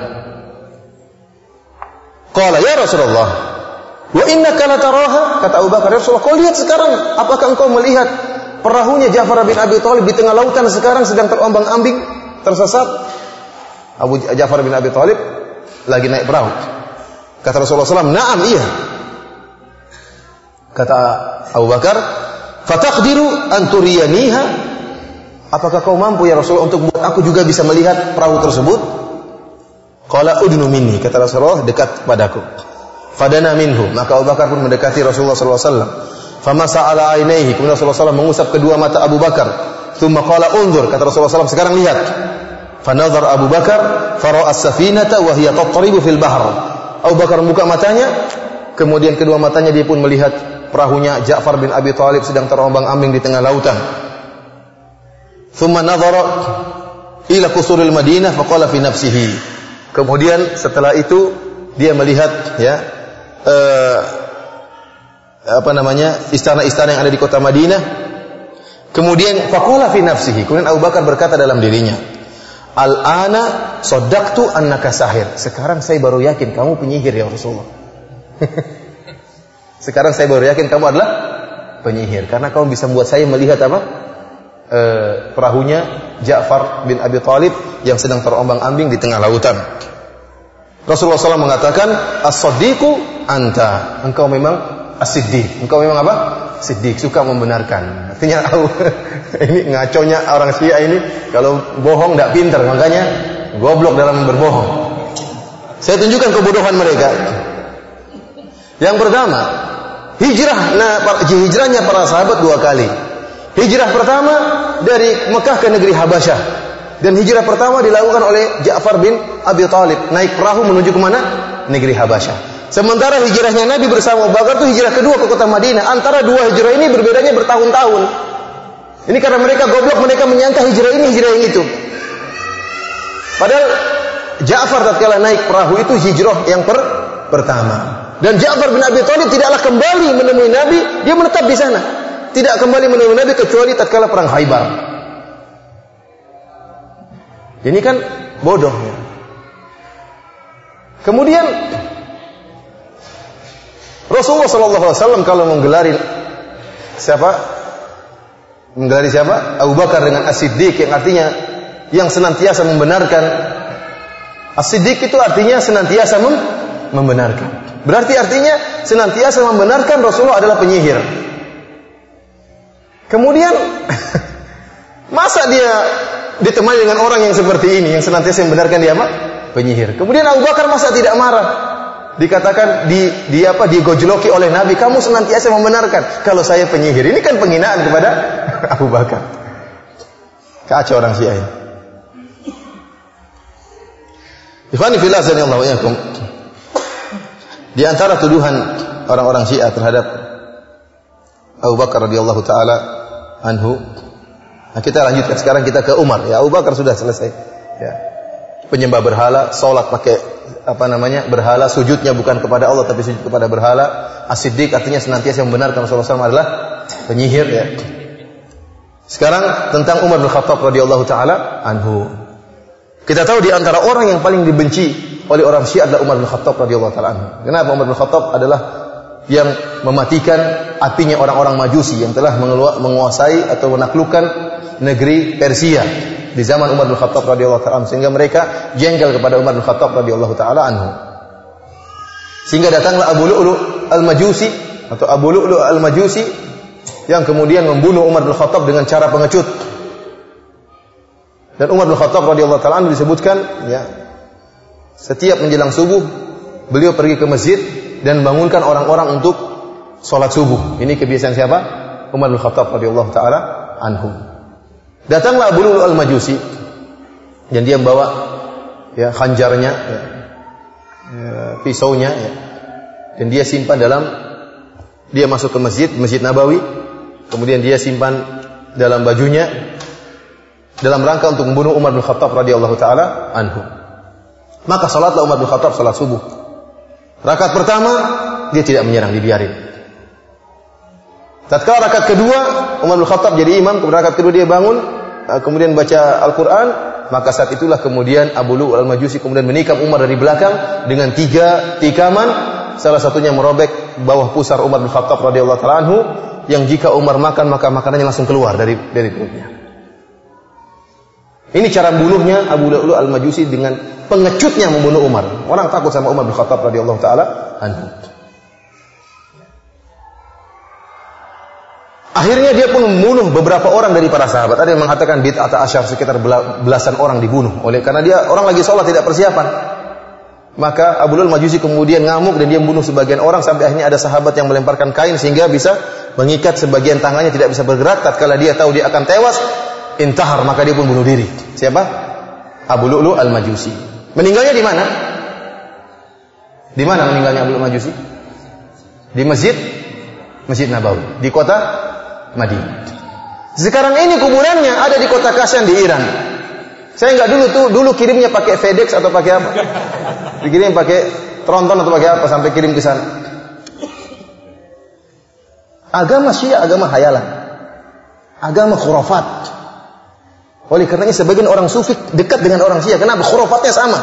Qala ya Rasulullah, wa innaka lataraha kata Abu Bakar, ya Rasulullah, kau lihat sekarang apakah engkau melihat perahunya Ja'far bin Abi Talib di tengah lautan sekarang sedang terombang-ambing? tersesat Abu Ja'far bin Abi Thalib lagi naik perahu. Kata Rasulullah SAW, "Na'am, iya." Kata Abu Bakar, "Fataqdiru an turiyaniha?" Apakah kau mampu ya Rasulullah untuk buat aku juga bisa melihat perahu tersebut? Qala udnu minni, kata Rasulullah, dekat padaku. Fadana minhu, maka Abu Bakar pun mendekati Rasulullah sallallahu alaihi wasallam. Famasa ala ainaihi, kemudian Rasulullah SAW mengusap kedua mata Abu Bakar. Thumma qala unzur, kata Rasulullah SAW, sekarang lihat. Fanadhar Abu Bakar, fara'a as-safinata wa hiya tattaribu fil bahr. Abu Bakar membuka matanya, kemudian kedua matanya dia pun melihat perahunya Ja'far bin Abi Thalib sedang terombang-ambing di tengah lautan. Thumma nadhara ila kusuril Madinah faqala fi nafsihi. Kemudian setelah itu dia melihat ya uh, apa namanya istana-istana yang ada di kota Madinah. Kemudian faqala fi nafsihi. Kemudian Abu Bakar berkata dalam dirinya, Al-ana soddaktu annaka sahir. Sekarang saya baru yakin kamu penyihir ya Rasulullah. Sekarang saya baru yakin kamu adalah penyihir karena kamu bisa membuat saya melihat apa? E, perahunya Ja'far bin Abi Thalib yang sedang terombang-ambing di tengah lautan. Rasulullah SAW mengatakan, "As-siddiqu anta." Engkau memang as-siddiq. Engkau memang apa? Siddiq, suka membenarkan. Artinya ini ngaconya orang Syiah ini kalau bohong tidak pintar, makanya goblok dalam berbohong. Saya tunjukkan kebodohan mereka. Yang pertama, hijrah nah hijrahnya para sahabat dua kali. Hijrah pertama dari Mekah ke negeri Habasyah. Dan hijrah pertama dilakukan oleh Ja'far bin Abi Talib. Naik perahu menuju ke mana? Negeri Habasyah. Sementara hijrahnya Nabi bersama Abu Bakar itu hijrah kedua ke kota Madinah. Antara dua hijrah ini berbedanya bertahun-tahun. Ini karena mereka goblok, mereka menyangka hijrah ini hijrah yang itu. Padahal Ja'far tatkala naik perahu itu hijrah yang per pertama. Dan Ja'far bin Abi Thalib tidaklah kembali menemui Nabi, dia menetap di sana. Tidak kembali menemui Nabi kecuali tatkala perang Khaybar. Ini kan bodoh. Ya. Kemudian Rasulullah Shallallahu Alaihi Wasallam kalau menggelari siapa? Menggelari siapa? Abu Bakar dengan As-Siddiq yang artinya yang senantiasa membenarkan. As-Siddiq itu artinya senantiasa mem membenarkan. Berarti artinya senantiasa membenarkan Rasulullah adalah penyihir. Kemudian masa dia ditemani dengan orang yang seperti ini yang senantiasa membenarkan dia apa? Penyihir. Kemudian Abu Bakar masa tidak marah? Dikatakan di di apa digojloki oleh Nabi, kamu senantiasa membenarkan kalau saya penyihir. Ini kan penghinaan kepada Abu Bakar. Kacau orang Syiah ini. Ikhwani fillah. Di antara tuduhan orang-orang Syiah terhadap Abu Bakar radhiyallahu taala anhu. Nah, kita lanjutkan sekarang kita ke Umar. Ya, Abu Bakar sudah selesai. Ya. Penyembah berhala, salat pakai apa namanya? berhala, sujudnya bukan kepada Allah tapi sujud kepada berhala. As-Siddiq artinya senantiasa membenarkan Rasulullah SAW adalah penyihir ya. Sekarang tentang Umar bin Khattab radhiyallahu taala anhu. Kita tahu di antara orang yang paling dibenci oleh orang Syiah adalah Umar bin Khattab radhiyallahu taala Kenapa Umar bin Khattab adalah yang mematikan apinya orang-orang Majusi yang telah menguasai atau menaklukkan negeri Persia di zaman Umar bin Khattab radhiyallahu taala sehingga mereka jengkel kepada Umar bin Khattab radhiyallahu taala anhu. Sehingga datanglah Abu Lu'lu al-Majusi atau Abu Lu'lu al-Majusi yang kemudian membunuh Umar bin Khattab dengan cara pengecut dan Umar bin Khattab radhiyallahu taala disebutkan ya setiap menjelang subuh beliau pergi ke masjid dan bangunkan orang-orang untuk sholat subuh. Ini kebiasaan siapa? Umar bin Khattab radhiyallahu taala anhu. Datanglah Abu Lulu al-Majusi dan dia membawa ya khanjarnya ya, ya, pisaunya ya, dan dia simpan dalam dia masuk ke masjid Masjid Nabawi kemudian dia simpan dalam bajunya dalam rangka untuk membunuh Umar bin Khattab radhiyallahu taala anhu. Maka salatlah Umar bin Khattab salat subuh. Rakaat pertama dia tidak menyerang, dibiarin. Tatkala rakaat kedua Umar bin Khattab jadi imam, kemudian rakaat kedua dia bangun, eh, kemudian baca Al-Qur'an, maka saat itulah kemudian Abu Lu al-Majusi kemudian menikam Umar dari belakang dengan tiga tikaman, salah satunya merobek bawah pusar Umar bin Khattab radhiyallahu yang jika Umar makan maka makanannya langsung keluar dari dari perutnya. Ini cara bunuhnya Abu Lu'lu al-Majusi dengan pengecutnya membunuh Umar. Orang takut sama Umar bin Khattab radhiyallahu taala anhu. Akhirnya dia pun membunuh beberapa orang dari para sahabat. Ada yang mengatakan bid'at asyar sekitar belasan orang dibunuh oleh karena dia orang lagi sholat tidak persiapan. Maka Abu Lu'lu Majusi kemudian ngamuk dan dia membunuh sebagian orang sampai akhirnya ada sahabat yang melemparkan kain sehingga bisa mengikat sebagian tangannya tidak bisa bergerak tatkala dia tahu dia akan tewas intahar maka dia pun bunuh diri. Siapa? Abu Lu'lu al-Majusi. Meninggalnya di mana? Di mana meninggalnya Abu Lu'lu al-Majusi? Di masjid Masjid Nabawi, di kota Madinah. Sekarang ini kuburannya ada di kota Kashan di Iran. Saya nggak dulu tuh, dulu kirimnya pakai FedEx atau pakai apa? Dikirim pakai tronton atau pakai apa sampai kirim ke sana. Agama Syiah agama hayalan. Agama khurafat. Oleh karenanya sebagian orang sufi dekat dengan orang Syiah. Kenapa? Khurafatnya sama.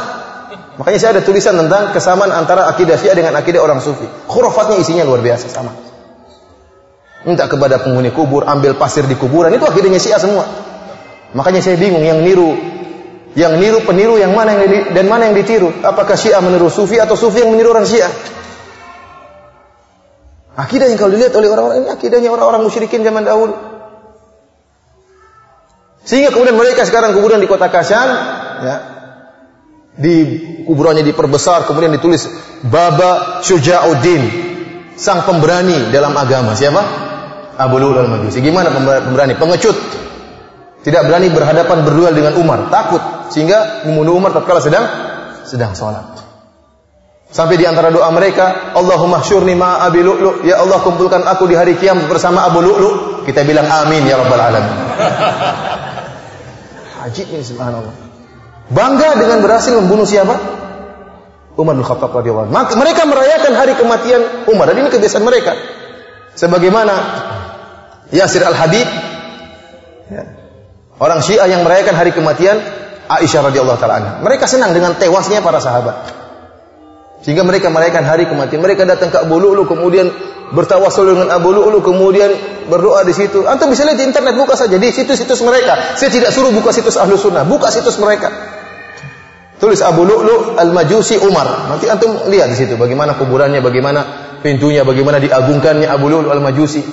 Makanya saya ada tulisan tentang kesamaan antara akidah Syiah dengan akidah orang sufi. Khurafatnya isinya luar biasa sama. Minta kepada penghuni kubur, ambil pasir di kuburan, itu akidahnya Syiah semua. Makanya saya bingung yang niru yang niru peniru yang mana yang di, dan mana yang ditiru? Apakah Syiah meniru Sufi atau Sufi yang meniru orang Syiah? Akidah yang kalau dilihat oleh orang-orang ini akidahnya orang-orang musyrikin zaman dahulu. Sehingga kemudian mereka sekarang kuburan di kota Kashan, ya, Di kuburannya diperbesar, kemudian ditulis Baba Syuja'uddin, sang pemberani dalam agama. Siapa? Abu Lu'lu al-Majusi. Gimana pemberani? Pengecut. Tidak berani berhadapan berduel dengan Umar, takut sehingga membunuh Umar tatkala sedang sedang sholat. Sampai di antara doa mereka, Allahumma syurni ma Abi Lu'lu, ya Allah kumpulkan aku di hari kiamat bersama Abu Lu'lu. Kita bilang amin ya rabbal alamin. Haji ini subhanallah. Bangga dengan berhasil membunuh siapa? Umar bin Khattab radhiyallahu anhu. Mereka merayakan hari kematian Umar dan ini kebiasaan mereka. Sebagaimana Yasir Al-Habib ya, orang Syiah yang merayakan hari kematian Aisyah radhiyallahu taala Mereka senang dengan tewasnya para sahabat. Sehingga mereka merayakan hari kematian. Mereka datang ke Abu Lu'lu kemudian bertawasul dengan Abu Lu'lu kemudian berdoa di situ. Antum bisa lihat di internet buka saja di situs-situs mereka. Saya tidak suruh buka situs Ahlu Sunnah, buka situs mereka. Tulis Abu Lu'lu Al-Majusi Umar. Nanti antum lihat di situ bagaimana kuburannya, bagaimana pintunya, bagaimana diagungkannya Abu Lu'lu Al-Majusi.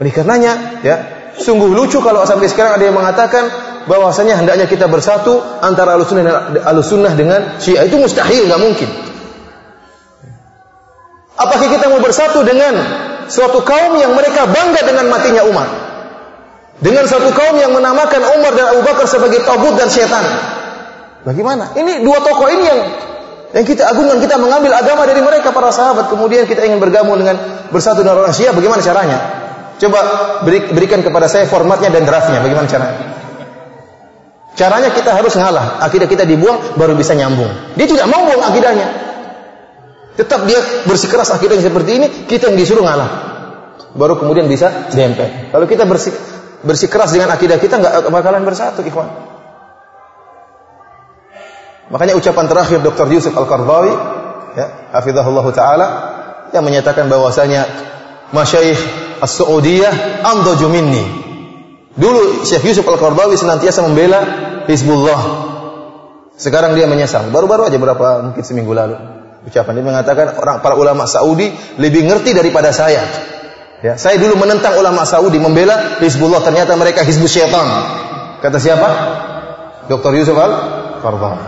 Oleh karenanya, ya, sungguh lucu kalau sampai sekarang ada yang mengatakan bahwasanya hendaknya kita bersatu antara dan Ahlussunnah dengan Syiah. Itu mustahil, nggak mungkin. Apakah kita mau bersatu dengan suatu kaum yang mereka bangga dengan matinya Umar? Dengan suatu kaum yang menamakan Umar dan Abu Bakar sebagai tabut dan setan. Bagaimana? Ini dua tokoh ini yang yang kita agungkan, kita mengambil agama dari mereka para sahabat, kemudian kita ingin bergabung dengan bersatu dengan orang Syiah, bagaimana caranya? Coba beri, berikan kepada saya formatnya dan draftnya, bagaimana caranya? Caranya kita harus ngalah, akidah kita dibuang baru bisa nyambung. Dia tidak mau buang akidahnya. Tetap dia bersikeras akidahnya seperti ini, kita yang disuruh ngalah. Baru kemudian bisa dempet. Kalau kita bersik, bersikeras dengan akidah kita nggak bakalan bersatu, ikhwan. Makanya ucapan terakhir Dr. Yusuf Al-Qardawi, ya, hafizahullah taala yang menyatakan bahwasanya masyayikh As-Saudiyah amdaju minni. Dulu Syekh Yusuf Al-Qardawi senantiasa membela Hizbullah. Sekarang dia menyesal. Baru-baru aja berapa mungkin seminggu lalu ucapan dia mengatakan orang para ulama Saudi lebih ngerti daripada saya. Ya, saya dulu menentang ulama Saudi membela Hizbullah ternyata mereka Hizbus Syaitan. Kata siapa? Dr. Yusuf Al Qardawi.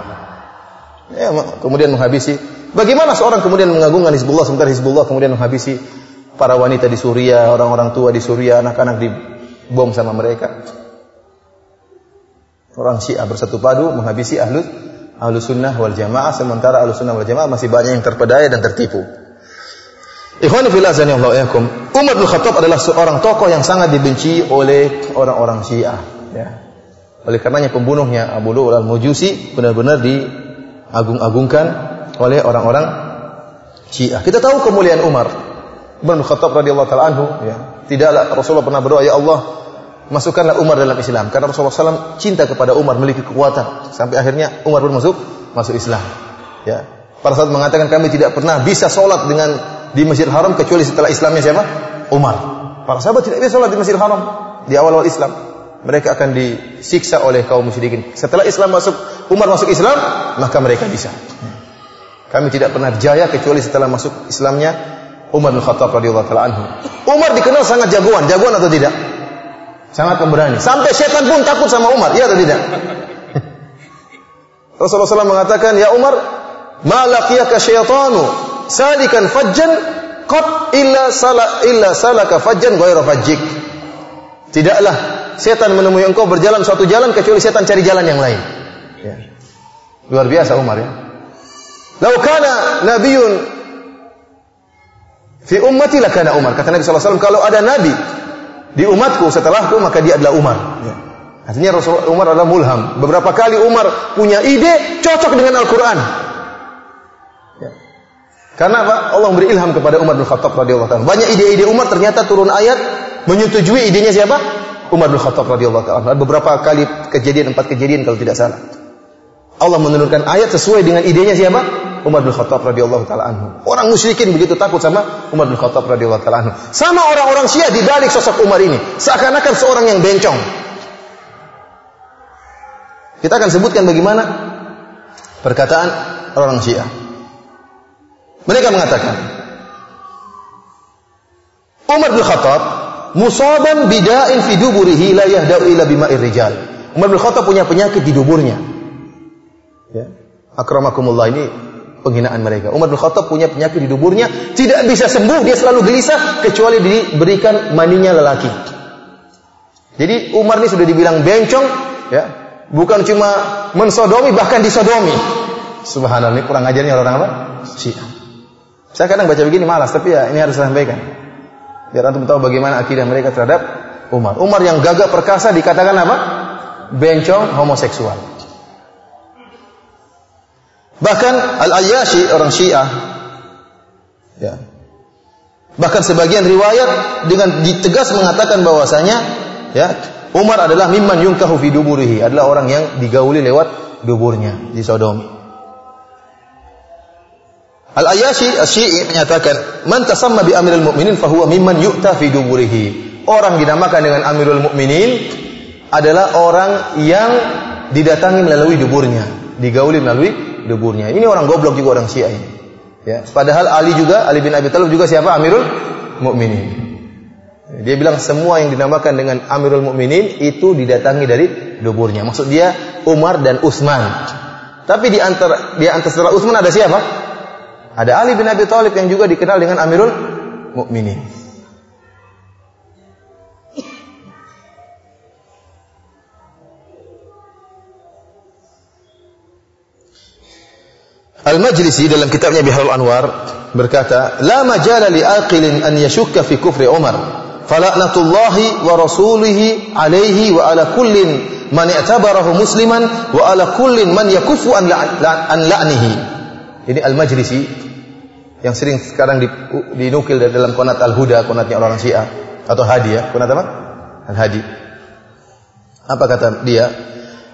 Ya, kemudian menghabisi. Bagaimana seorang kemudian mengagungkan Hizbullah sementara Hizbullah kemudian menghabisi para wanita di Suriah, orang-orang tua di Suriah, anak-anak dibom sama mereka. Orang Syiah bersatu padu menghabisi ahlus ahlu sunnah wal jamaah sementara ahlu sunnah wal jamaah masih banyak yang terpedaya dan tertipu. Ikhwan fillah yakum. Umar bin Khattab adalah seorang tokoh yang sangat dibenci oleh orang-orang Syiah. Ya. Oleh karenanya pembunuhnya Abu Lu'ul al-Mujusi benar-benar diagung-agungkan oleh orang-orang Syiah. Kita tahu kemuliaan Umar. Umar bin Khattab radhiyallahu taala anhu, ya. Tidaklah Rasulullah pernah berdoa, ya Allah, masukkanlah Umar dalam Islam. Karena Rasulullah SAW cinta kepada Umar memiliki kekuatan. Sampai akhirnya Umar pun masuk masuk Islam. Ya. Para sahabat mengatakan kami tidak pernah bisa sholat dengan di Masjid Haram kecuali setelah Islamnya siapa? Umar. Para sahabat tidak bisa sholat di Masjid Haram. Di awal-awal Islam mereka akan disiksa oleh kaum musyrikin. Setelah Islam masuk Umar masuk Islam maka mereka bisa. Kami tidak pernah jaya kecuali setelah masuk Islamnya Umar bin Khattab radhiyallahu taala anhu. Umar dikenal sangat jagoan. Jagoan atau tidak Sangat pemberani. Sampai setan pun takut sama Umar. Iya atau tidak? Rasulullah SAW mengatakan, Ya Umar, ma laqiyaka syaitanu salikan fajjan qat illa sala illa salaka fajjan ghairu fajjik. Tidaklah setan menemui engkau berjalan suatu jalan kecuali setan cari jalan yang lain. Ya. Luar biasa Umar ya. Lau kana nabiyun fi ummati lakana Umar. Kata Nabi SAW, kalau ada nabi di umatku setelahku maka dia adalah Umar. Ya. Artinya Rasul Umar adalah mulham. Beberapa kali Umar punya ide cocok dengan Al-Quran. Ya. Karena apa? Allah memberi ilham kepada Umar bin Khattab radhiyallahu taala. Banyak ide-ide Umar ternyata turun ayat menyetujui idenya siapa? Umar bin Khattab radhiyallahu taala. Beberapa kali kejadian, empat kejadian kalau tidak salah. Allah menurunkan ayat sesuai dengan idenya siapa? Umar bin Khattab radhiyallahu taala anhu. Orang musyrikin begitu takut sama Umar bin Khattab radhiyallahu taala anhu. Sama orang-orang Syiah di balik sosok Umar ini, seakan-akan seorang yang bencong. Kita akan sebutkan bagaimana perkataan orang Syiah. Mereka mengatakan Umar bin Khattab musaban bida'in fi duburihi la yahda'u ila bima'ir rijal. Umar bin Khattab punya penyakit di duburnya. Ya. Akramakumullah ini penghinaan mereka. Umar bin Khattab punya penyakit di duburnya, tidak bisa sembuh, dia selalu gelisah kecuali diberikan maninya lelaki. Jadi Umar ini sudah dibilang bencong, ya, bukan cuma mensodomi, bahkan disodomi. Subhanallah, ini kurang ajarnya orang apa? Syiah. Saya kadang baca begini malas, tapi ya ini harus saya sampaikan. Biar antum tahu bagaimana akidah mereka terhadap Umar. Umar yang gagah perkasa dikatakan apa? Bencong homoseksual. Bahkan Al-Ayyashi orang Syiah ya. Bahkan sebagian riwayat dengan tegas mengatakan bahwasanya ya Umar adalah mimman yungkahu fi duburihi, adalah orang yang digauli lewat duburnya di Sodom. Al-Ayashi Asy-Syi'i menyatakan, "Man tasamma bi Mukminin fahuwa mimman yu'ta fi duburihi." Orang dinamakan dengan Amirul Mukminin adalah orang yang didatangi melalui duburnya, digauli melalui duburnya. Ini orang goblok juga orang Syiah ini. Ya, padahal Ali juga, Ali bin Abi Thalib juga siapa? Amirul Mukminin. Dia bilang semua yang dinamakan dengan Amirul Mukminin itu didatangi dari duburnya. Maksud dia Umar dan Utsman. Tapi di antara di antara setelah Utsman ada siapa? Ada Ali bin Abi Thalib yang juga dikenal dengan Amirul Mukminin. Al-Majlisi dalam kitabnya Biharul Anwar berkata, "La majala li aqilin an yashukka fi kufri Umar." Fala'natullahi wa rasulihi alaihi wa ala kullin man i'tabarahu musliman wa ala kullin man yakufu an la'nihi. Ini Al-Majlisi yang sering sekarang dinukil dari dalam konat Al-Huda, konatnya orang Syiah atau Hadi ya. Konat apa? Al-Hadi. Apa kata dia?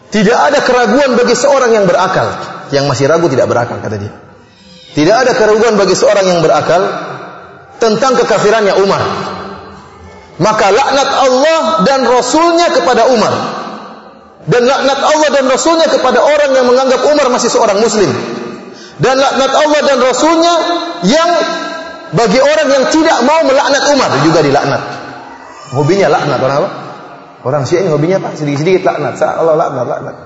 Tidak ada keraguan bagi seorang yang berakal. Yang masih ragu tidak berakal kata dia. Tidak ada keraguan bagi seorang yang berakal tentang kekafirannya Umar. Maka laknat Allah dan Rasulnya kepada Umar. Dan laknat Allah dan Rasulnya kepada orang yang menganggap Umar masih seorang Muslim dan laknat Allah dan Rasulnya yang bagi orang yang tidak mau melaknat Umar juga dilaknat. Hobinya laknat orang apa? Orang Syiah hobinya apa? Sedikit-sedikit laknat. Allah laknat, laknat.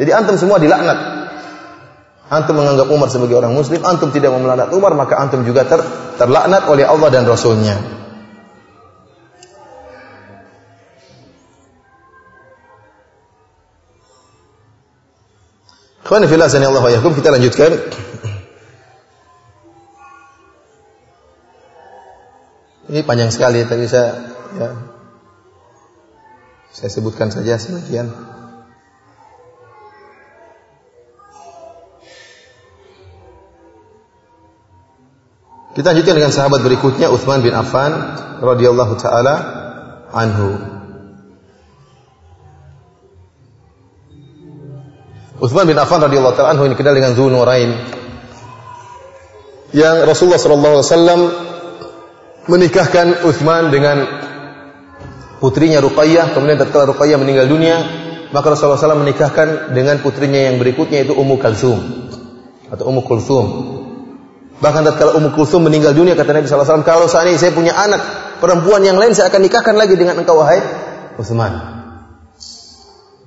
Jadi antum semua dilaknat. Antum menganggap Umar sebagai orang muslim, antum tidak mau melaknat Umar, maka antum juga ter, terlaknat oleh Allah dan Rasulnya. Kita lanjutkan. Ini panjang sekali tadi saya ya, saya sebutkan saja sebagian. Kita lanjutkan dengan sahabat berikutnya Uthman bin Affan radhiyallahu taala anhu. Uthman bin Affan radhiyallahu taala anhu ini kenal dengan Dzunurain yang Rasulullah sallallahu alaihi wasallam menikahkan Uthman dengan putrinya Ruqayyah, kemudian tatkala Ruqayyah meninggal dunia, maka Rasulullah SAW menikahkan dengan putrinya yang berikutnya itu Ummu Kalsum atau Ummu Kulsum. Bahkan tatkala Ummu Kulsum meninggal dunia kata Nabi SAW, kalau saat ini saya punya anak perempuan yang lain saya akan nikahkan lagi dengan engkau wahai Uthman.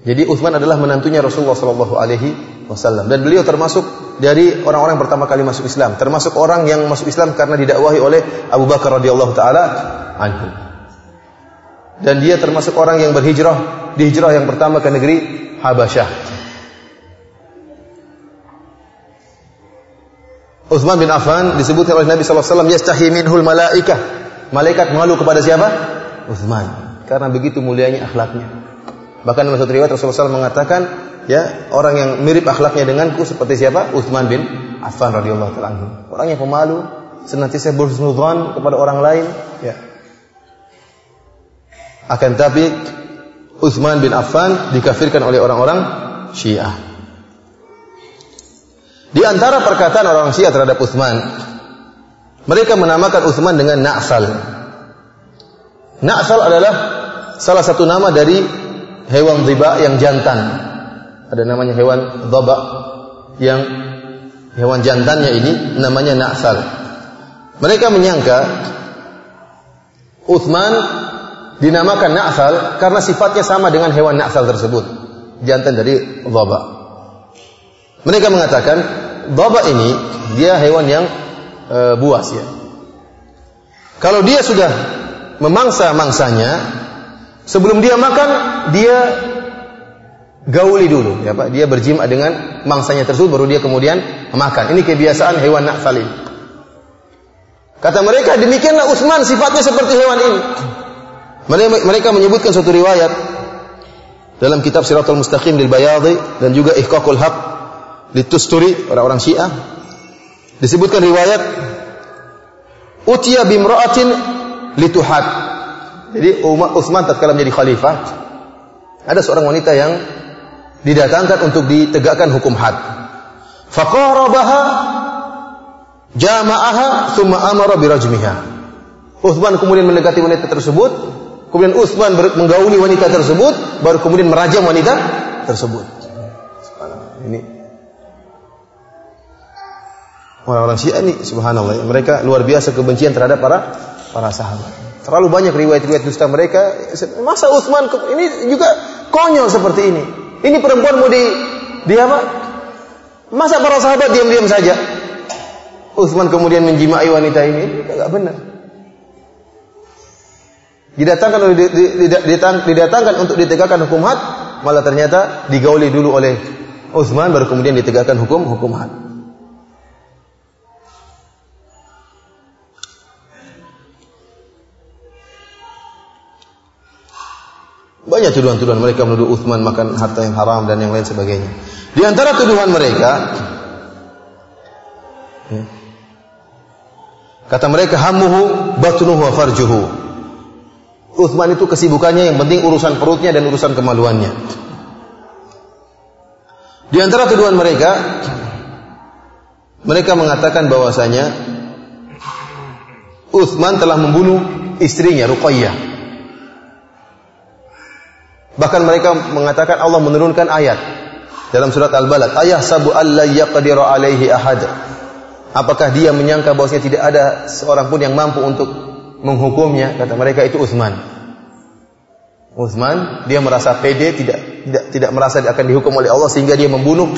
Jadi Uthman adalah menantunya Rasulullah SAW wasallam dan beliau termasuk dari orang-orang yang pertama kali masuk Islam, termasuk orang yang masuk Islam karena didakwahi oleh Abu Bakar radhiyallahu taala anhu. Dan dia termasuk orang yang berhijrah, di hijrah yang pertama ke negeri Habasyah. Uthman bin Affan disebut oleh Nabi sallallahu alaihi wasallam yastahi minhul malaikah. Malaikat malu kepada siapa? Uthman. Karena begitu mulianya akhlaknya. Bahkan dalam satu riwayat Rasulullah SAW mengatakan, ya orang yang mirip akhlaknya denganku seperti siapa? Utsman bin Affan radhiyallahu taala. Orang yang pemalu, senantiasa berhusnudzon kepada orang lain, ya. Akan tapi Utsman bin Affan dikafirkan oleh orang-orang Syiah. Di antara perkataan orang Syiah terhadap Utsman, mereka menamakan Utsman dengan Na'sal. Na'sal adalah salah satu nama dari hewan riba yang jantan ada namanya hewan dhaba yang hewan jantannya ini namanya na'sal. Mereka menyangka Uthman dinamakan na'sal karena sifatnya sama dengan hewan na'sal tersebut, jantan dari dhaba. Mereka mengatakan baba ini dia hewan yang e, buas ya. Kalau dia sudah memangsa mangsanya, sebelum dia makan dia gauli dulu, ya Pak. Dia berjima dengan mangsanya tersebut baru dia kemudian makan. Ini kebiasaan hewan nakfal ini. Kata mereka demikianlah Utsman sifatnya seperti hewan ini. Mereka menyebutkan suatu riwayat dalam kitab Siratul Mustaqim lil Bayadhi dan juga Ihqaqul Haq litusturi orang-orang Syiah disebutkan riwayat utiya bimra'atin lituhat. Jadi Utsman tatkala menjadi khalifah ada seorang wanita yang didatangkan untuk ditegakkan hukum had. Faqarabaha jama'aha thumma amara birajmiha. Utsman kemudian mendekati wanita tersebut Kemudian Utsman menggauli wanita tersebut, baru kemudian merajam wanita tersebut. Ini orang-orang Syiah ini subhanallah mereka luar biasa kebencian terhadap para para sahabat. Terlalu banyak riwayat-riwayat dusta mereka. Masa Utsman ini juga konyol seperti ini. Ini perempuan mau di di apa? Masa para sahabat diam-diam saja? Utsman kemudian menjimai wanita ini, enggak benar didatangkan didatangkan untuk ditegakkan hukum had malah ternyata digauli dulu oleh Utsman baru kemudian ditegakkan hukum hukum had. Banyak tuduhan-tuduhan mereka menuduh Utsman makan harta yang haram dan yang lain sebagainya. Di antara tuduhan mereka ya, kata mereka hamuhu batnuhu wa farjuhu Uthman itu kesibukannya yang penting urusan perutnya dan urusan kemaluannya. Di antara tuduhan mereka, mereka mengatakan bahwasanya Uthman telah membunuh istrinya Ruqayyah. Bahkan mereka mengatakan Allah menurunkan ayat dalam surat Al-Balad, ayah sabu alla yaqdiru alaihi ahad. Apakah dia menyangka bahwasanya tidak ada seorang pun yang mampu untuk menghukumnya? Kata mereka itu Utsman. Utsman dia merasa pede tidak tidak tidak merasa akan dihukum oleh Allah sehingga dia membunuh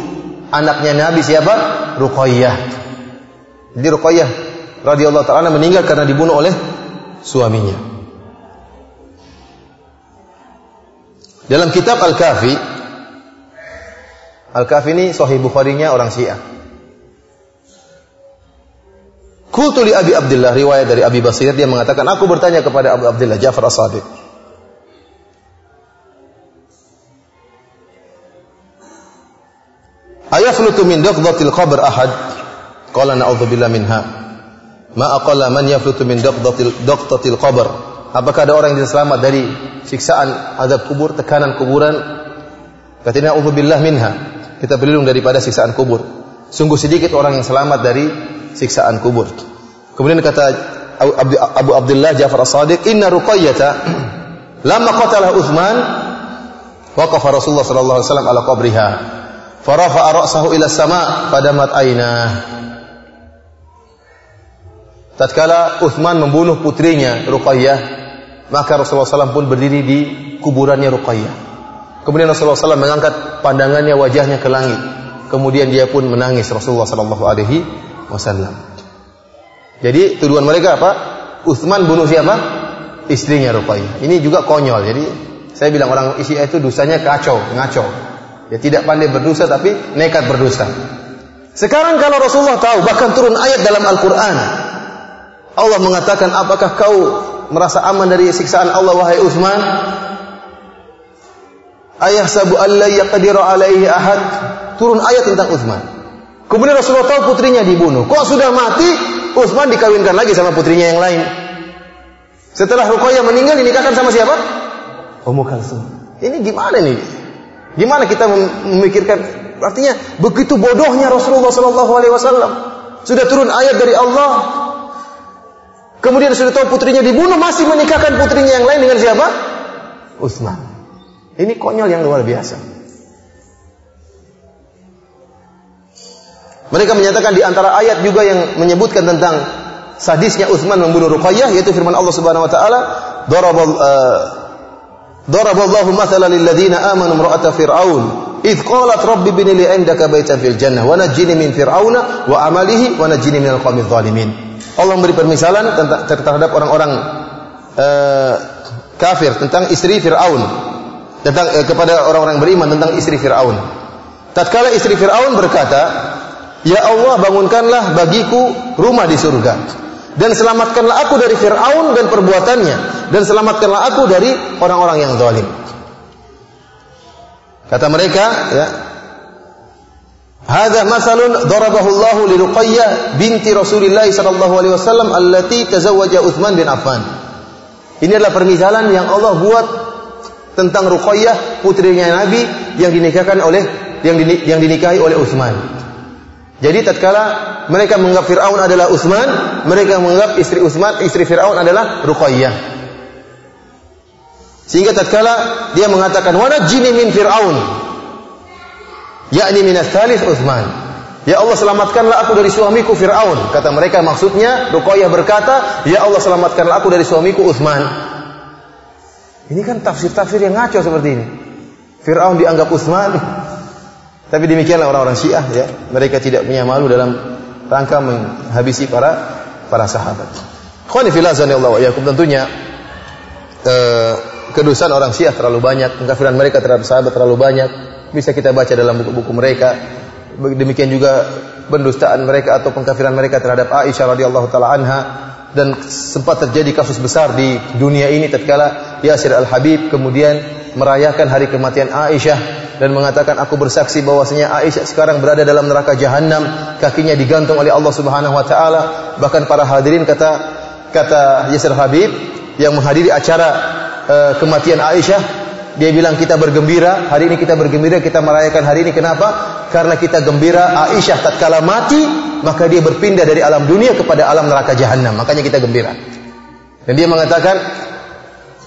anaknya Nabi siapa? Ruqayyah. Jadi Ruqayyah radhiyallahu taala meninggal karena dibunuh oleh suaminya dalam kitab Al-Kafi Al-Kafi ini sahih Bukhari-nya orang Syiah Kultu li Abi Abdullah riwayat dari Abi Basir dia mengatakan aku bertanya kepada Abu Abdullah Ja'far As-Sadiq. Ayaflutu min daqdatil qabr ahad? Qala na'udzubillah minha. Ma man yaflutu min daqdatil daqtatil qabr. Apakah ada orang yang selamat dari siksaan azab kubur, tekanan kuburan? Katanya na'udzubillah minha. Kita berlindung daripada siksaan kubur. Sungguh sedikit orang yang selamat dari siksaan kubur. Kemudian kata Abu Abdullah Ja'far As-Sadiq, "Inna Ruqayyah lamma qatala Utsman waqafa Rasulullah sallallahu alaihi wasallam ala qabriha. Farafa'a ra'sahu ila sama fadamat aina." Tatkala Utsman membunuh putrinya Ruqayyah, maka Rasulullah SAW pun berdiri di kuburannya Ruqayyah. Kemudian Rasulullah SAW mengangkat pandangannya wajahnya ke langit. Kemudian dia pun menangis Rasulullah Sallallahu Alaihi wasallam. Jadi tuduhan mereka apa? Utsman bunuh siapa? Istrinya Ruqayyah. Ini juga konyol. Jadi saya bilang orang isi itu dosanya kacau, ngaco. Dia tidak pandai berdosa tapi nekat berdosa. Sekarang kalau Rasulullah tahu bahkan turun ayat dalam Al-Qur'an. Allah mengatakan, "Apakah kau merasa aman dari siksaan Allah wahai Utsman?" Ayah sabu alla yaqdiru alaihi ahad. Turun ayat tentang Utsman. Kemudian Rasulullah tahu putrinya dibunuh. Kok sudah mati, Utsman dikawinkan lagi sama putrinya yang lain. Setelah Ruqayyah meninggal dinikahkan sama siapa? Ummu Kalsum. Ini gimana nih? Gimana kita memikirkan artinya begitu bodohnya Rasulullah wasallam. Sudah turun ayat dari Allah. Kemudian sudah tahu putrinya dibunuh masih menikahkan putrinya yang lain dengan siapa? Utsman. Ini konyol yang luar biasa. Mereka menyatakan di antara ayat juga yang menyebutkan tentang sadisnya Utsman membunuh Ruqayyah yaitu firman Allah Subhanahu wa taala darabal uh, daraballahu mathalan lil ladzina amanu imra'ata fir'aun li indaka baitan fil jannah wa najjini min fir'auna wa amalihi wa najjini minal qaumiz zalimin. Allah memberi permisalan terhadap orang-orang uh, kafir tentang istri Firaun tentang uh, kepada orang-orang beriman tentang istri Firaun. Tatkala istri Firaun berkata, "Ya Allah, bangunkanlah bagiku rumah di surga dan selamatkanlah aku dari Firaun dan perbuatannya dan selamatkanlah aku dari orang-orang yang zalim." Kata mereka, ya, Hadza masalun darabahu Allah li Ruqayyah binti Rasulillah sallallahu alaihi wasallam allati tazawwaja Utsman bin Affan. Ini adalah permisalan yang Allah buat tentang Ruqayyah putrinya Nabi yang dinikahkan oleh yang, yang dinikahi oleh Utsman. Jadi tatkala mereka menganggap Firaun adalah Utsman, mereka menganggap istri Utsman, istri Firaun adalah Ruqayyah. Sehingga tatkala dia mengatakan wana jini min Fir'aun yakni min thalith Utsman. Ya Allah selamatkanlah aku dari suamiku Fir'aun. Kata mereka maksudnya Ruqayyah berkata, "Ya Allah selamatkanlah aku dari suamiku Utsman." Ini kan tafsir-tafsir yang ngaco seperti ini. Fir'aun dianggap Utsman. Tapi demikianlah orang-orang Syiah ya. Mereka tidak punya malu dalam rangka menghabisi para para sahabat. Khani fillah Allah wa tentunya eh, orang Syiah terlalu banyak, pengkafiran mereka terhadap sahabat terlalu banyak. Bisa kita baca dalam buku-buku mereka. Demikian juga pendustaan mereka atau pengkafiran mereka terhadap Aisyah radhiyallahu taala anha dan sempat terjadi kasus besar di dunia ini tatkala Yasir Al-Habib kemudian merayakan hari kematian Aisyah dan mengatakan aku bersaksi bahwasanya Aisyah sekarang berada dalam neraka jahanam kakinya digantung oleh Allah Subhanahu wa taala bahkan para hadirin kata kata Yasir Habib yang menghadiri acara uh, kematian Aisyah, dia bilang kita bergembira, hari ini kita bergembira, kita merayakan hari ini kenapa? Karena kita gembira Aisyah tatkala mati, maka dia berpindah dari alam dunia kepada alam neraka jahanam. Makanya kita gembira. Dan dia mengatakan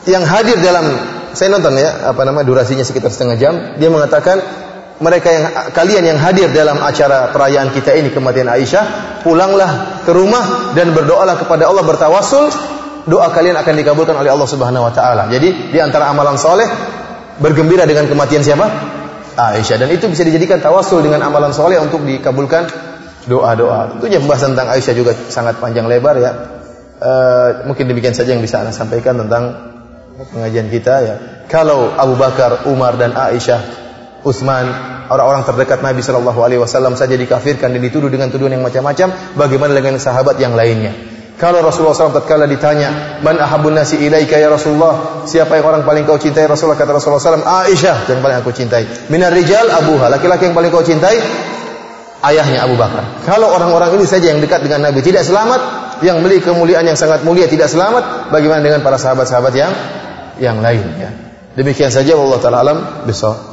yang hadir dalam saya nonton ya, apa nama durasinya sekitar setengah jam, dia mengatakan mereka yang kalian yang hadir dalam acara perayaan kita ini kematian Aisyah, pulanglah ke rumah dan berdoalah kepada Allah bertawasul doa kalian akan dikabulkan oleh Allah Subhanahu wa taala. Jadi di antara amalan soleh bergembira dengan kematian siapa? Aisyah dan itu bisa dijadikan tawasul dengan amalan soleh untuk dikabulkan doa-doa. Tentunya pembahasan tentang Aisyah juga sangat panjang lebar ya. E, mungkin demikian saja yang bisa anda sampaikan tentang pengajian kita ya. Kalau Abu Bakar, Umar dan Aisyah, Utsman, orang-orang terdekat Nabi Shallallahu Alaihi Wasallam saja dikafirkan dan dituduh dengan tuduhan yang macam-macam, bagaimana dengan sahabat yang lainnya? Kalau Rasulullah SAW tatkala ditanya, "Man ahabun nasi ilaika ya Rasulullah?" Siapa yang orang paling kau cintai Rasulullah kata Rasulullah SAW, "Aisyah yang paling aku cintai." Minar rijal abuha, laki-laki yang paling kau cintai ayahnya Abu Bakar. Kalau orang-orang ini saja yang dekat dengan Nabi tidak selamat, yang memiliki kemuliaan yang sangat mulia tidak selamat, bagaimana dengan para sahabat-sahabat yang yang lain ya. Demikian saja Allah taala alam besok.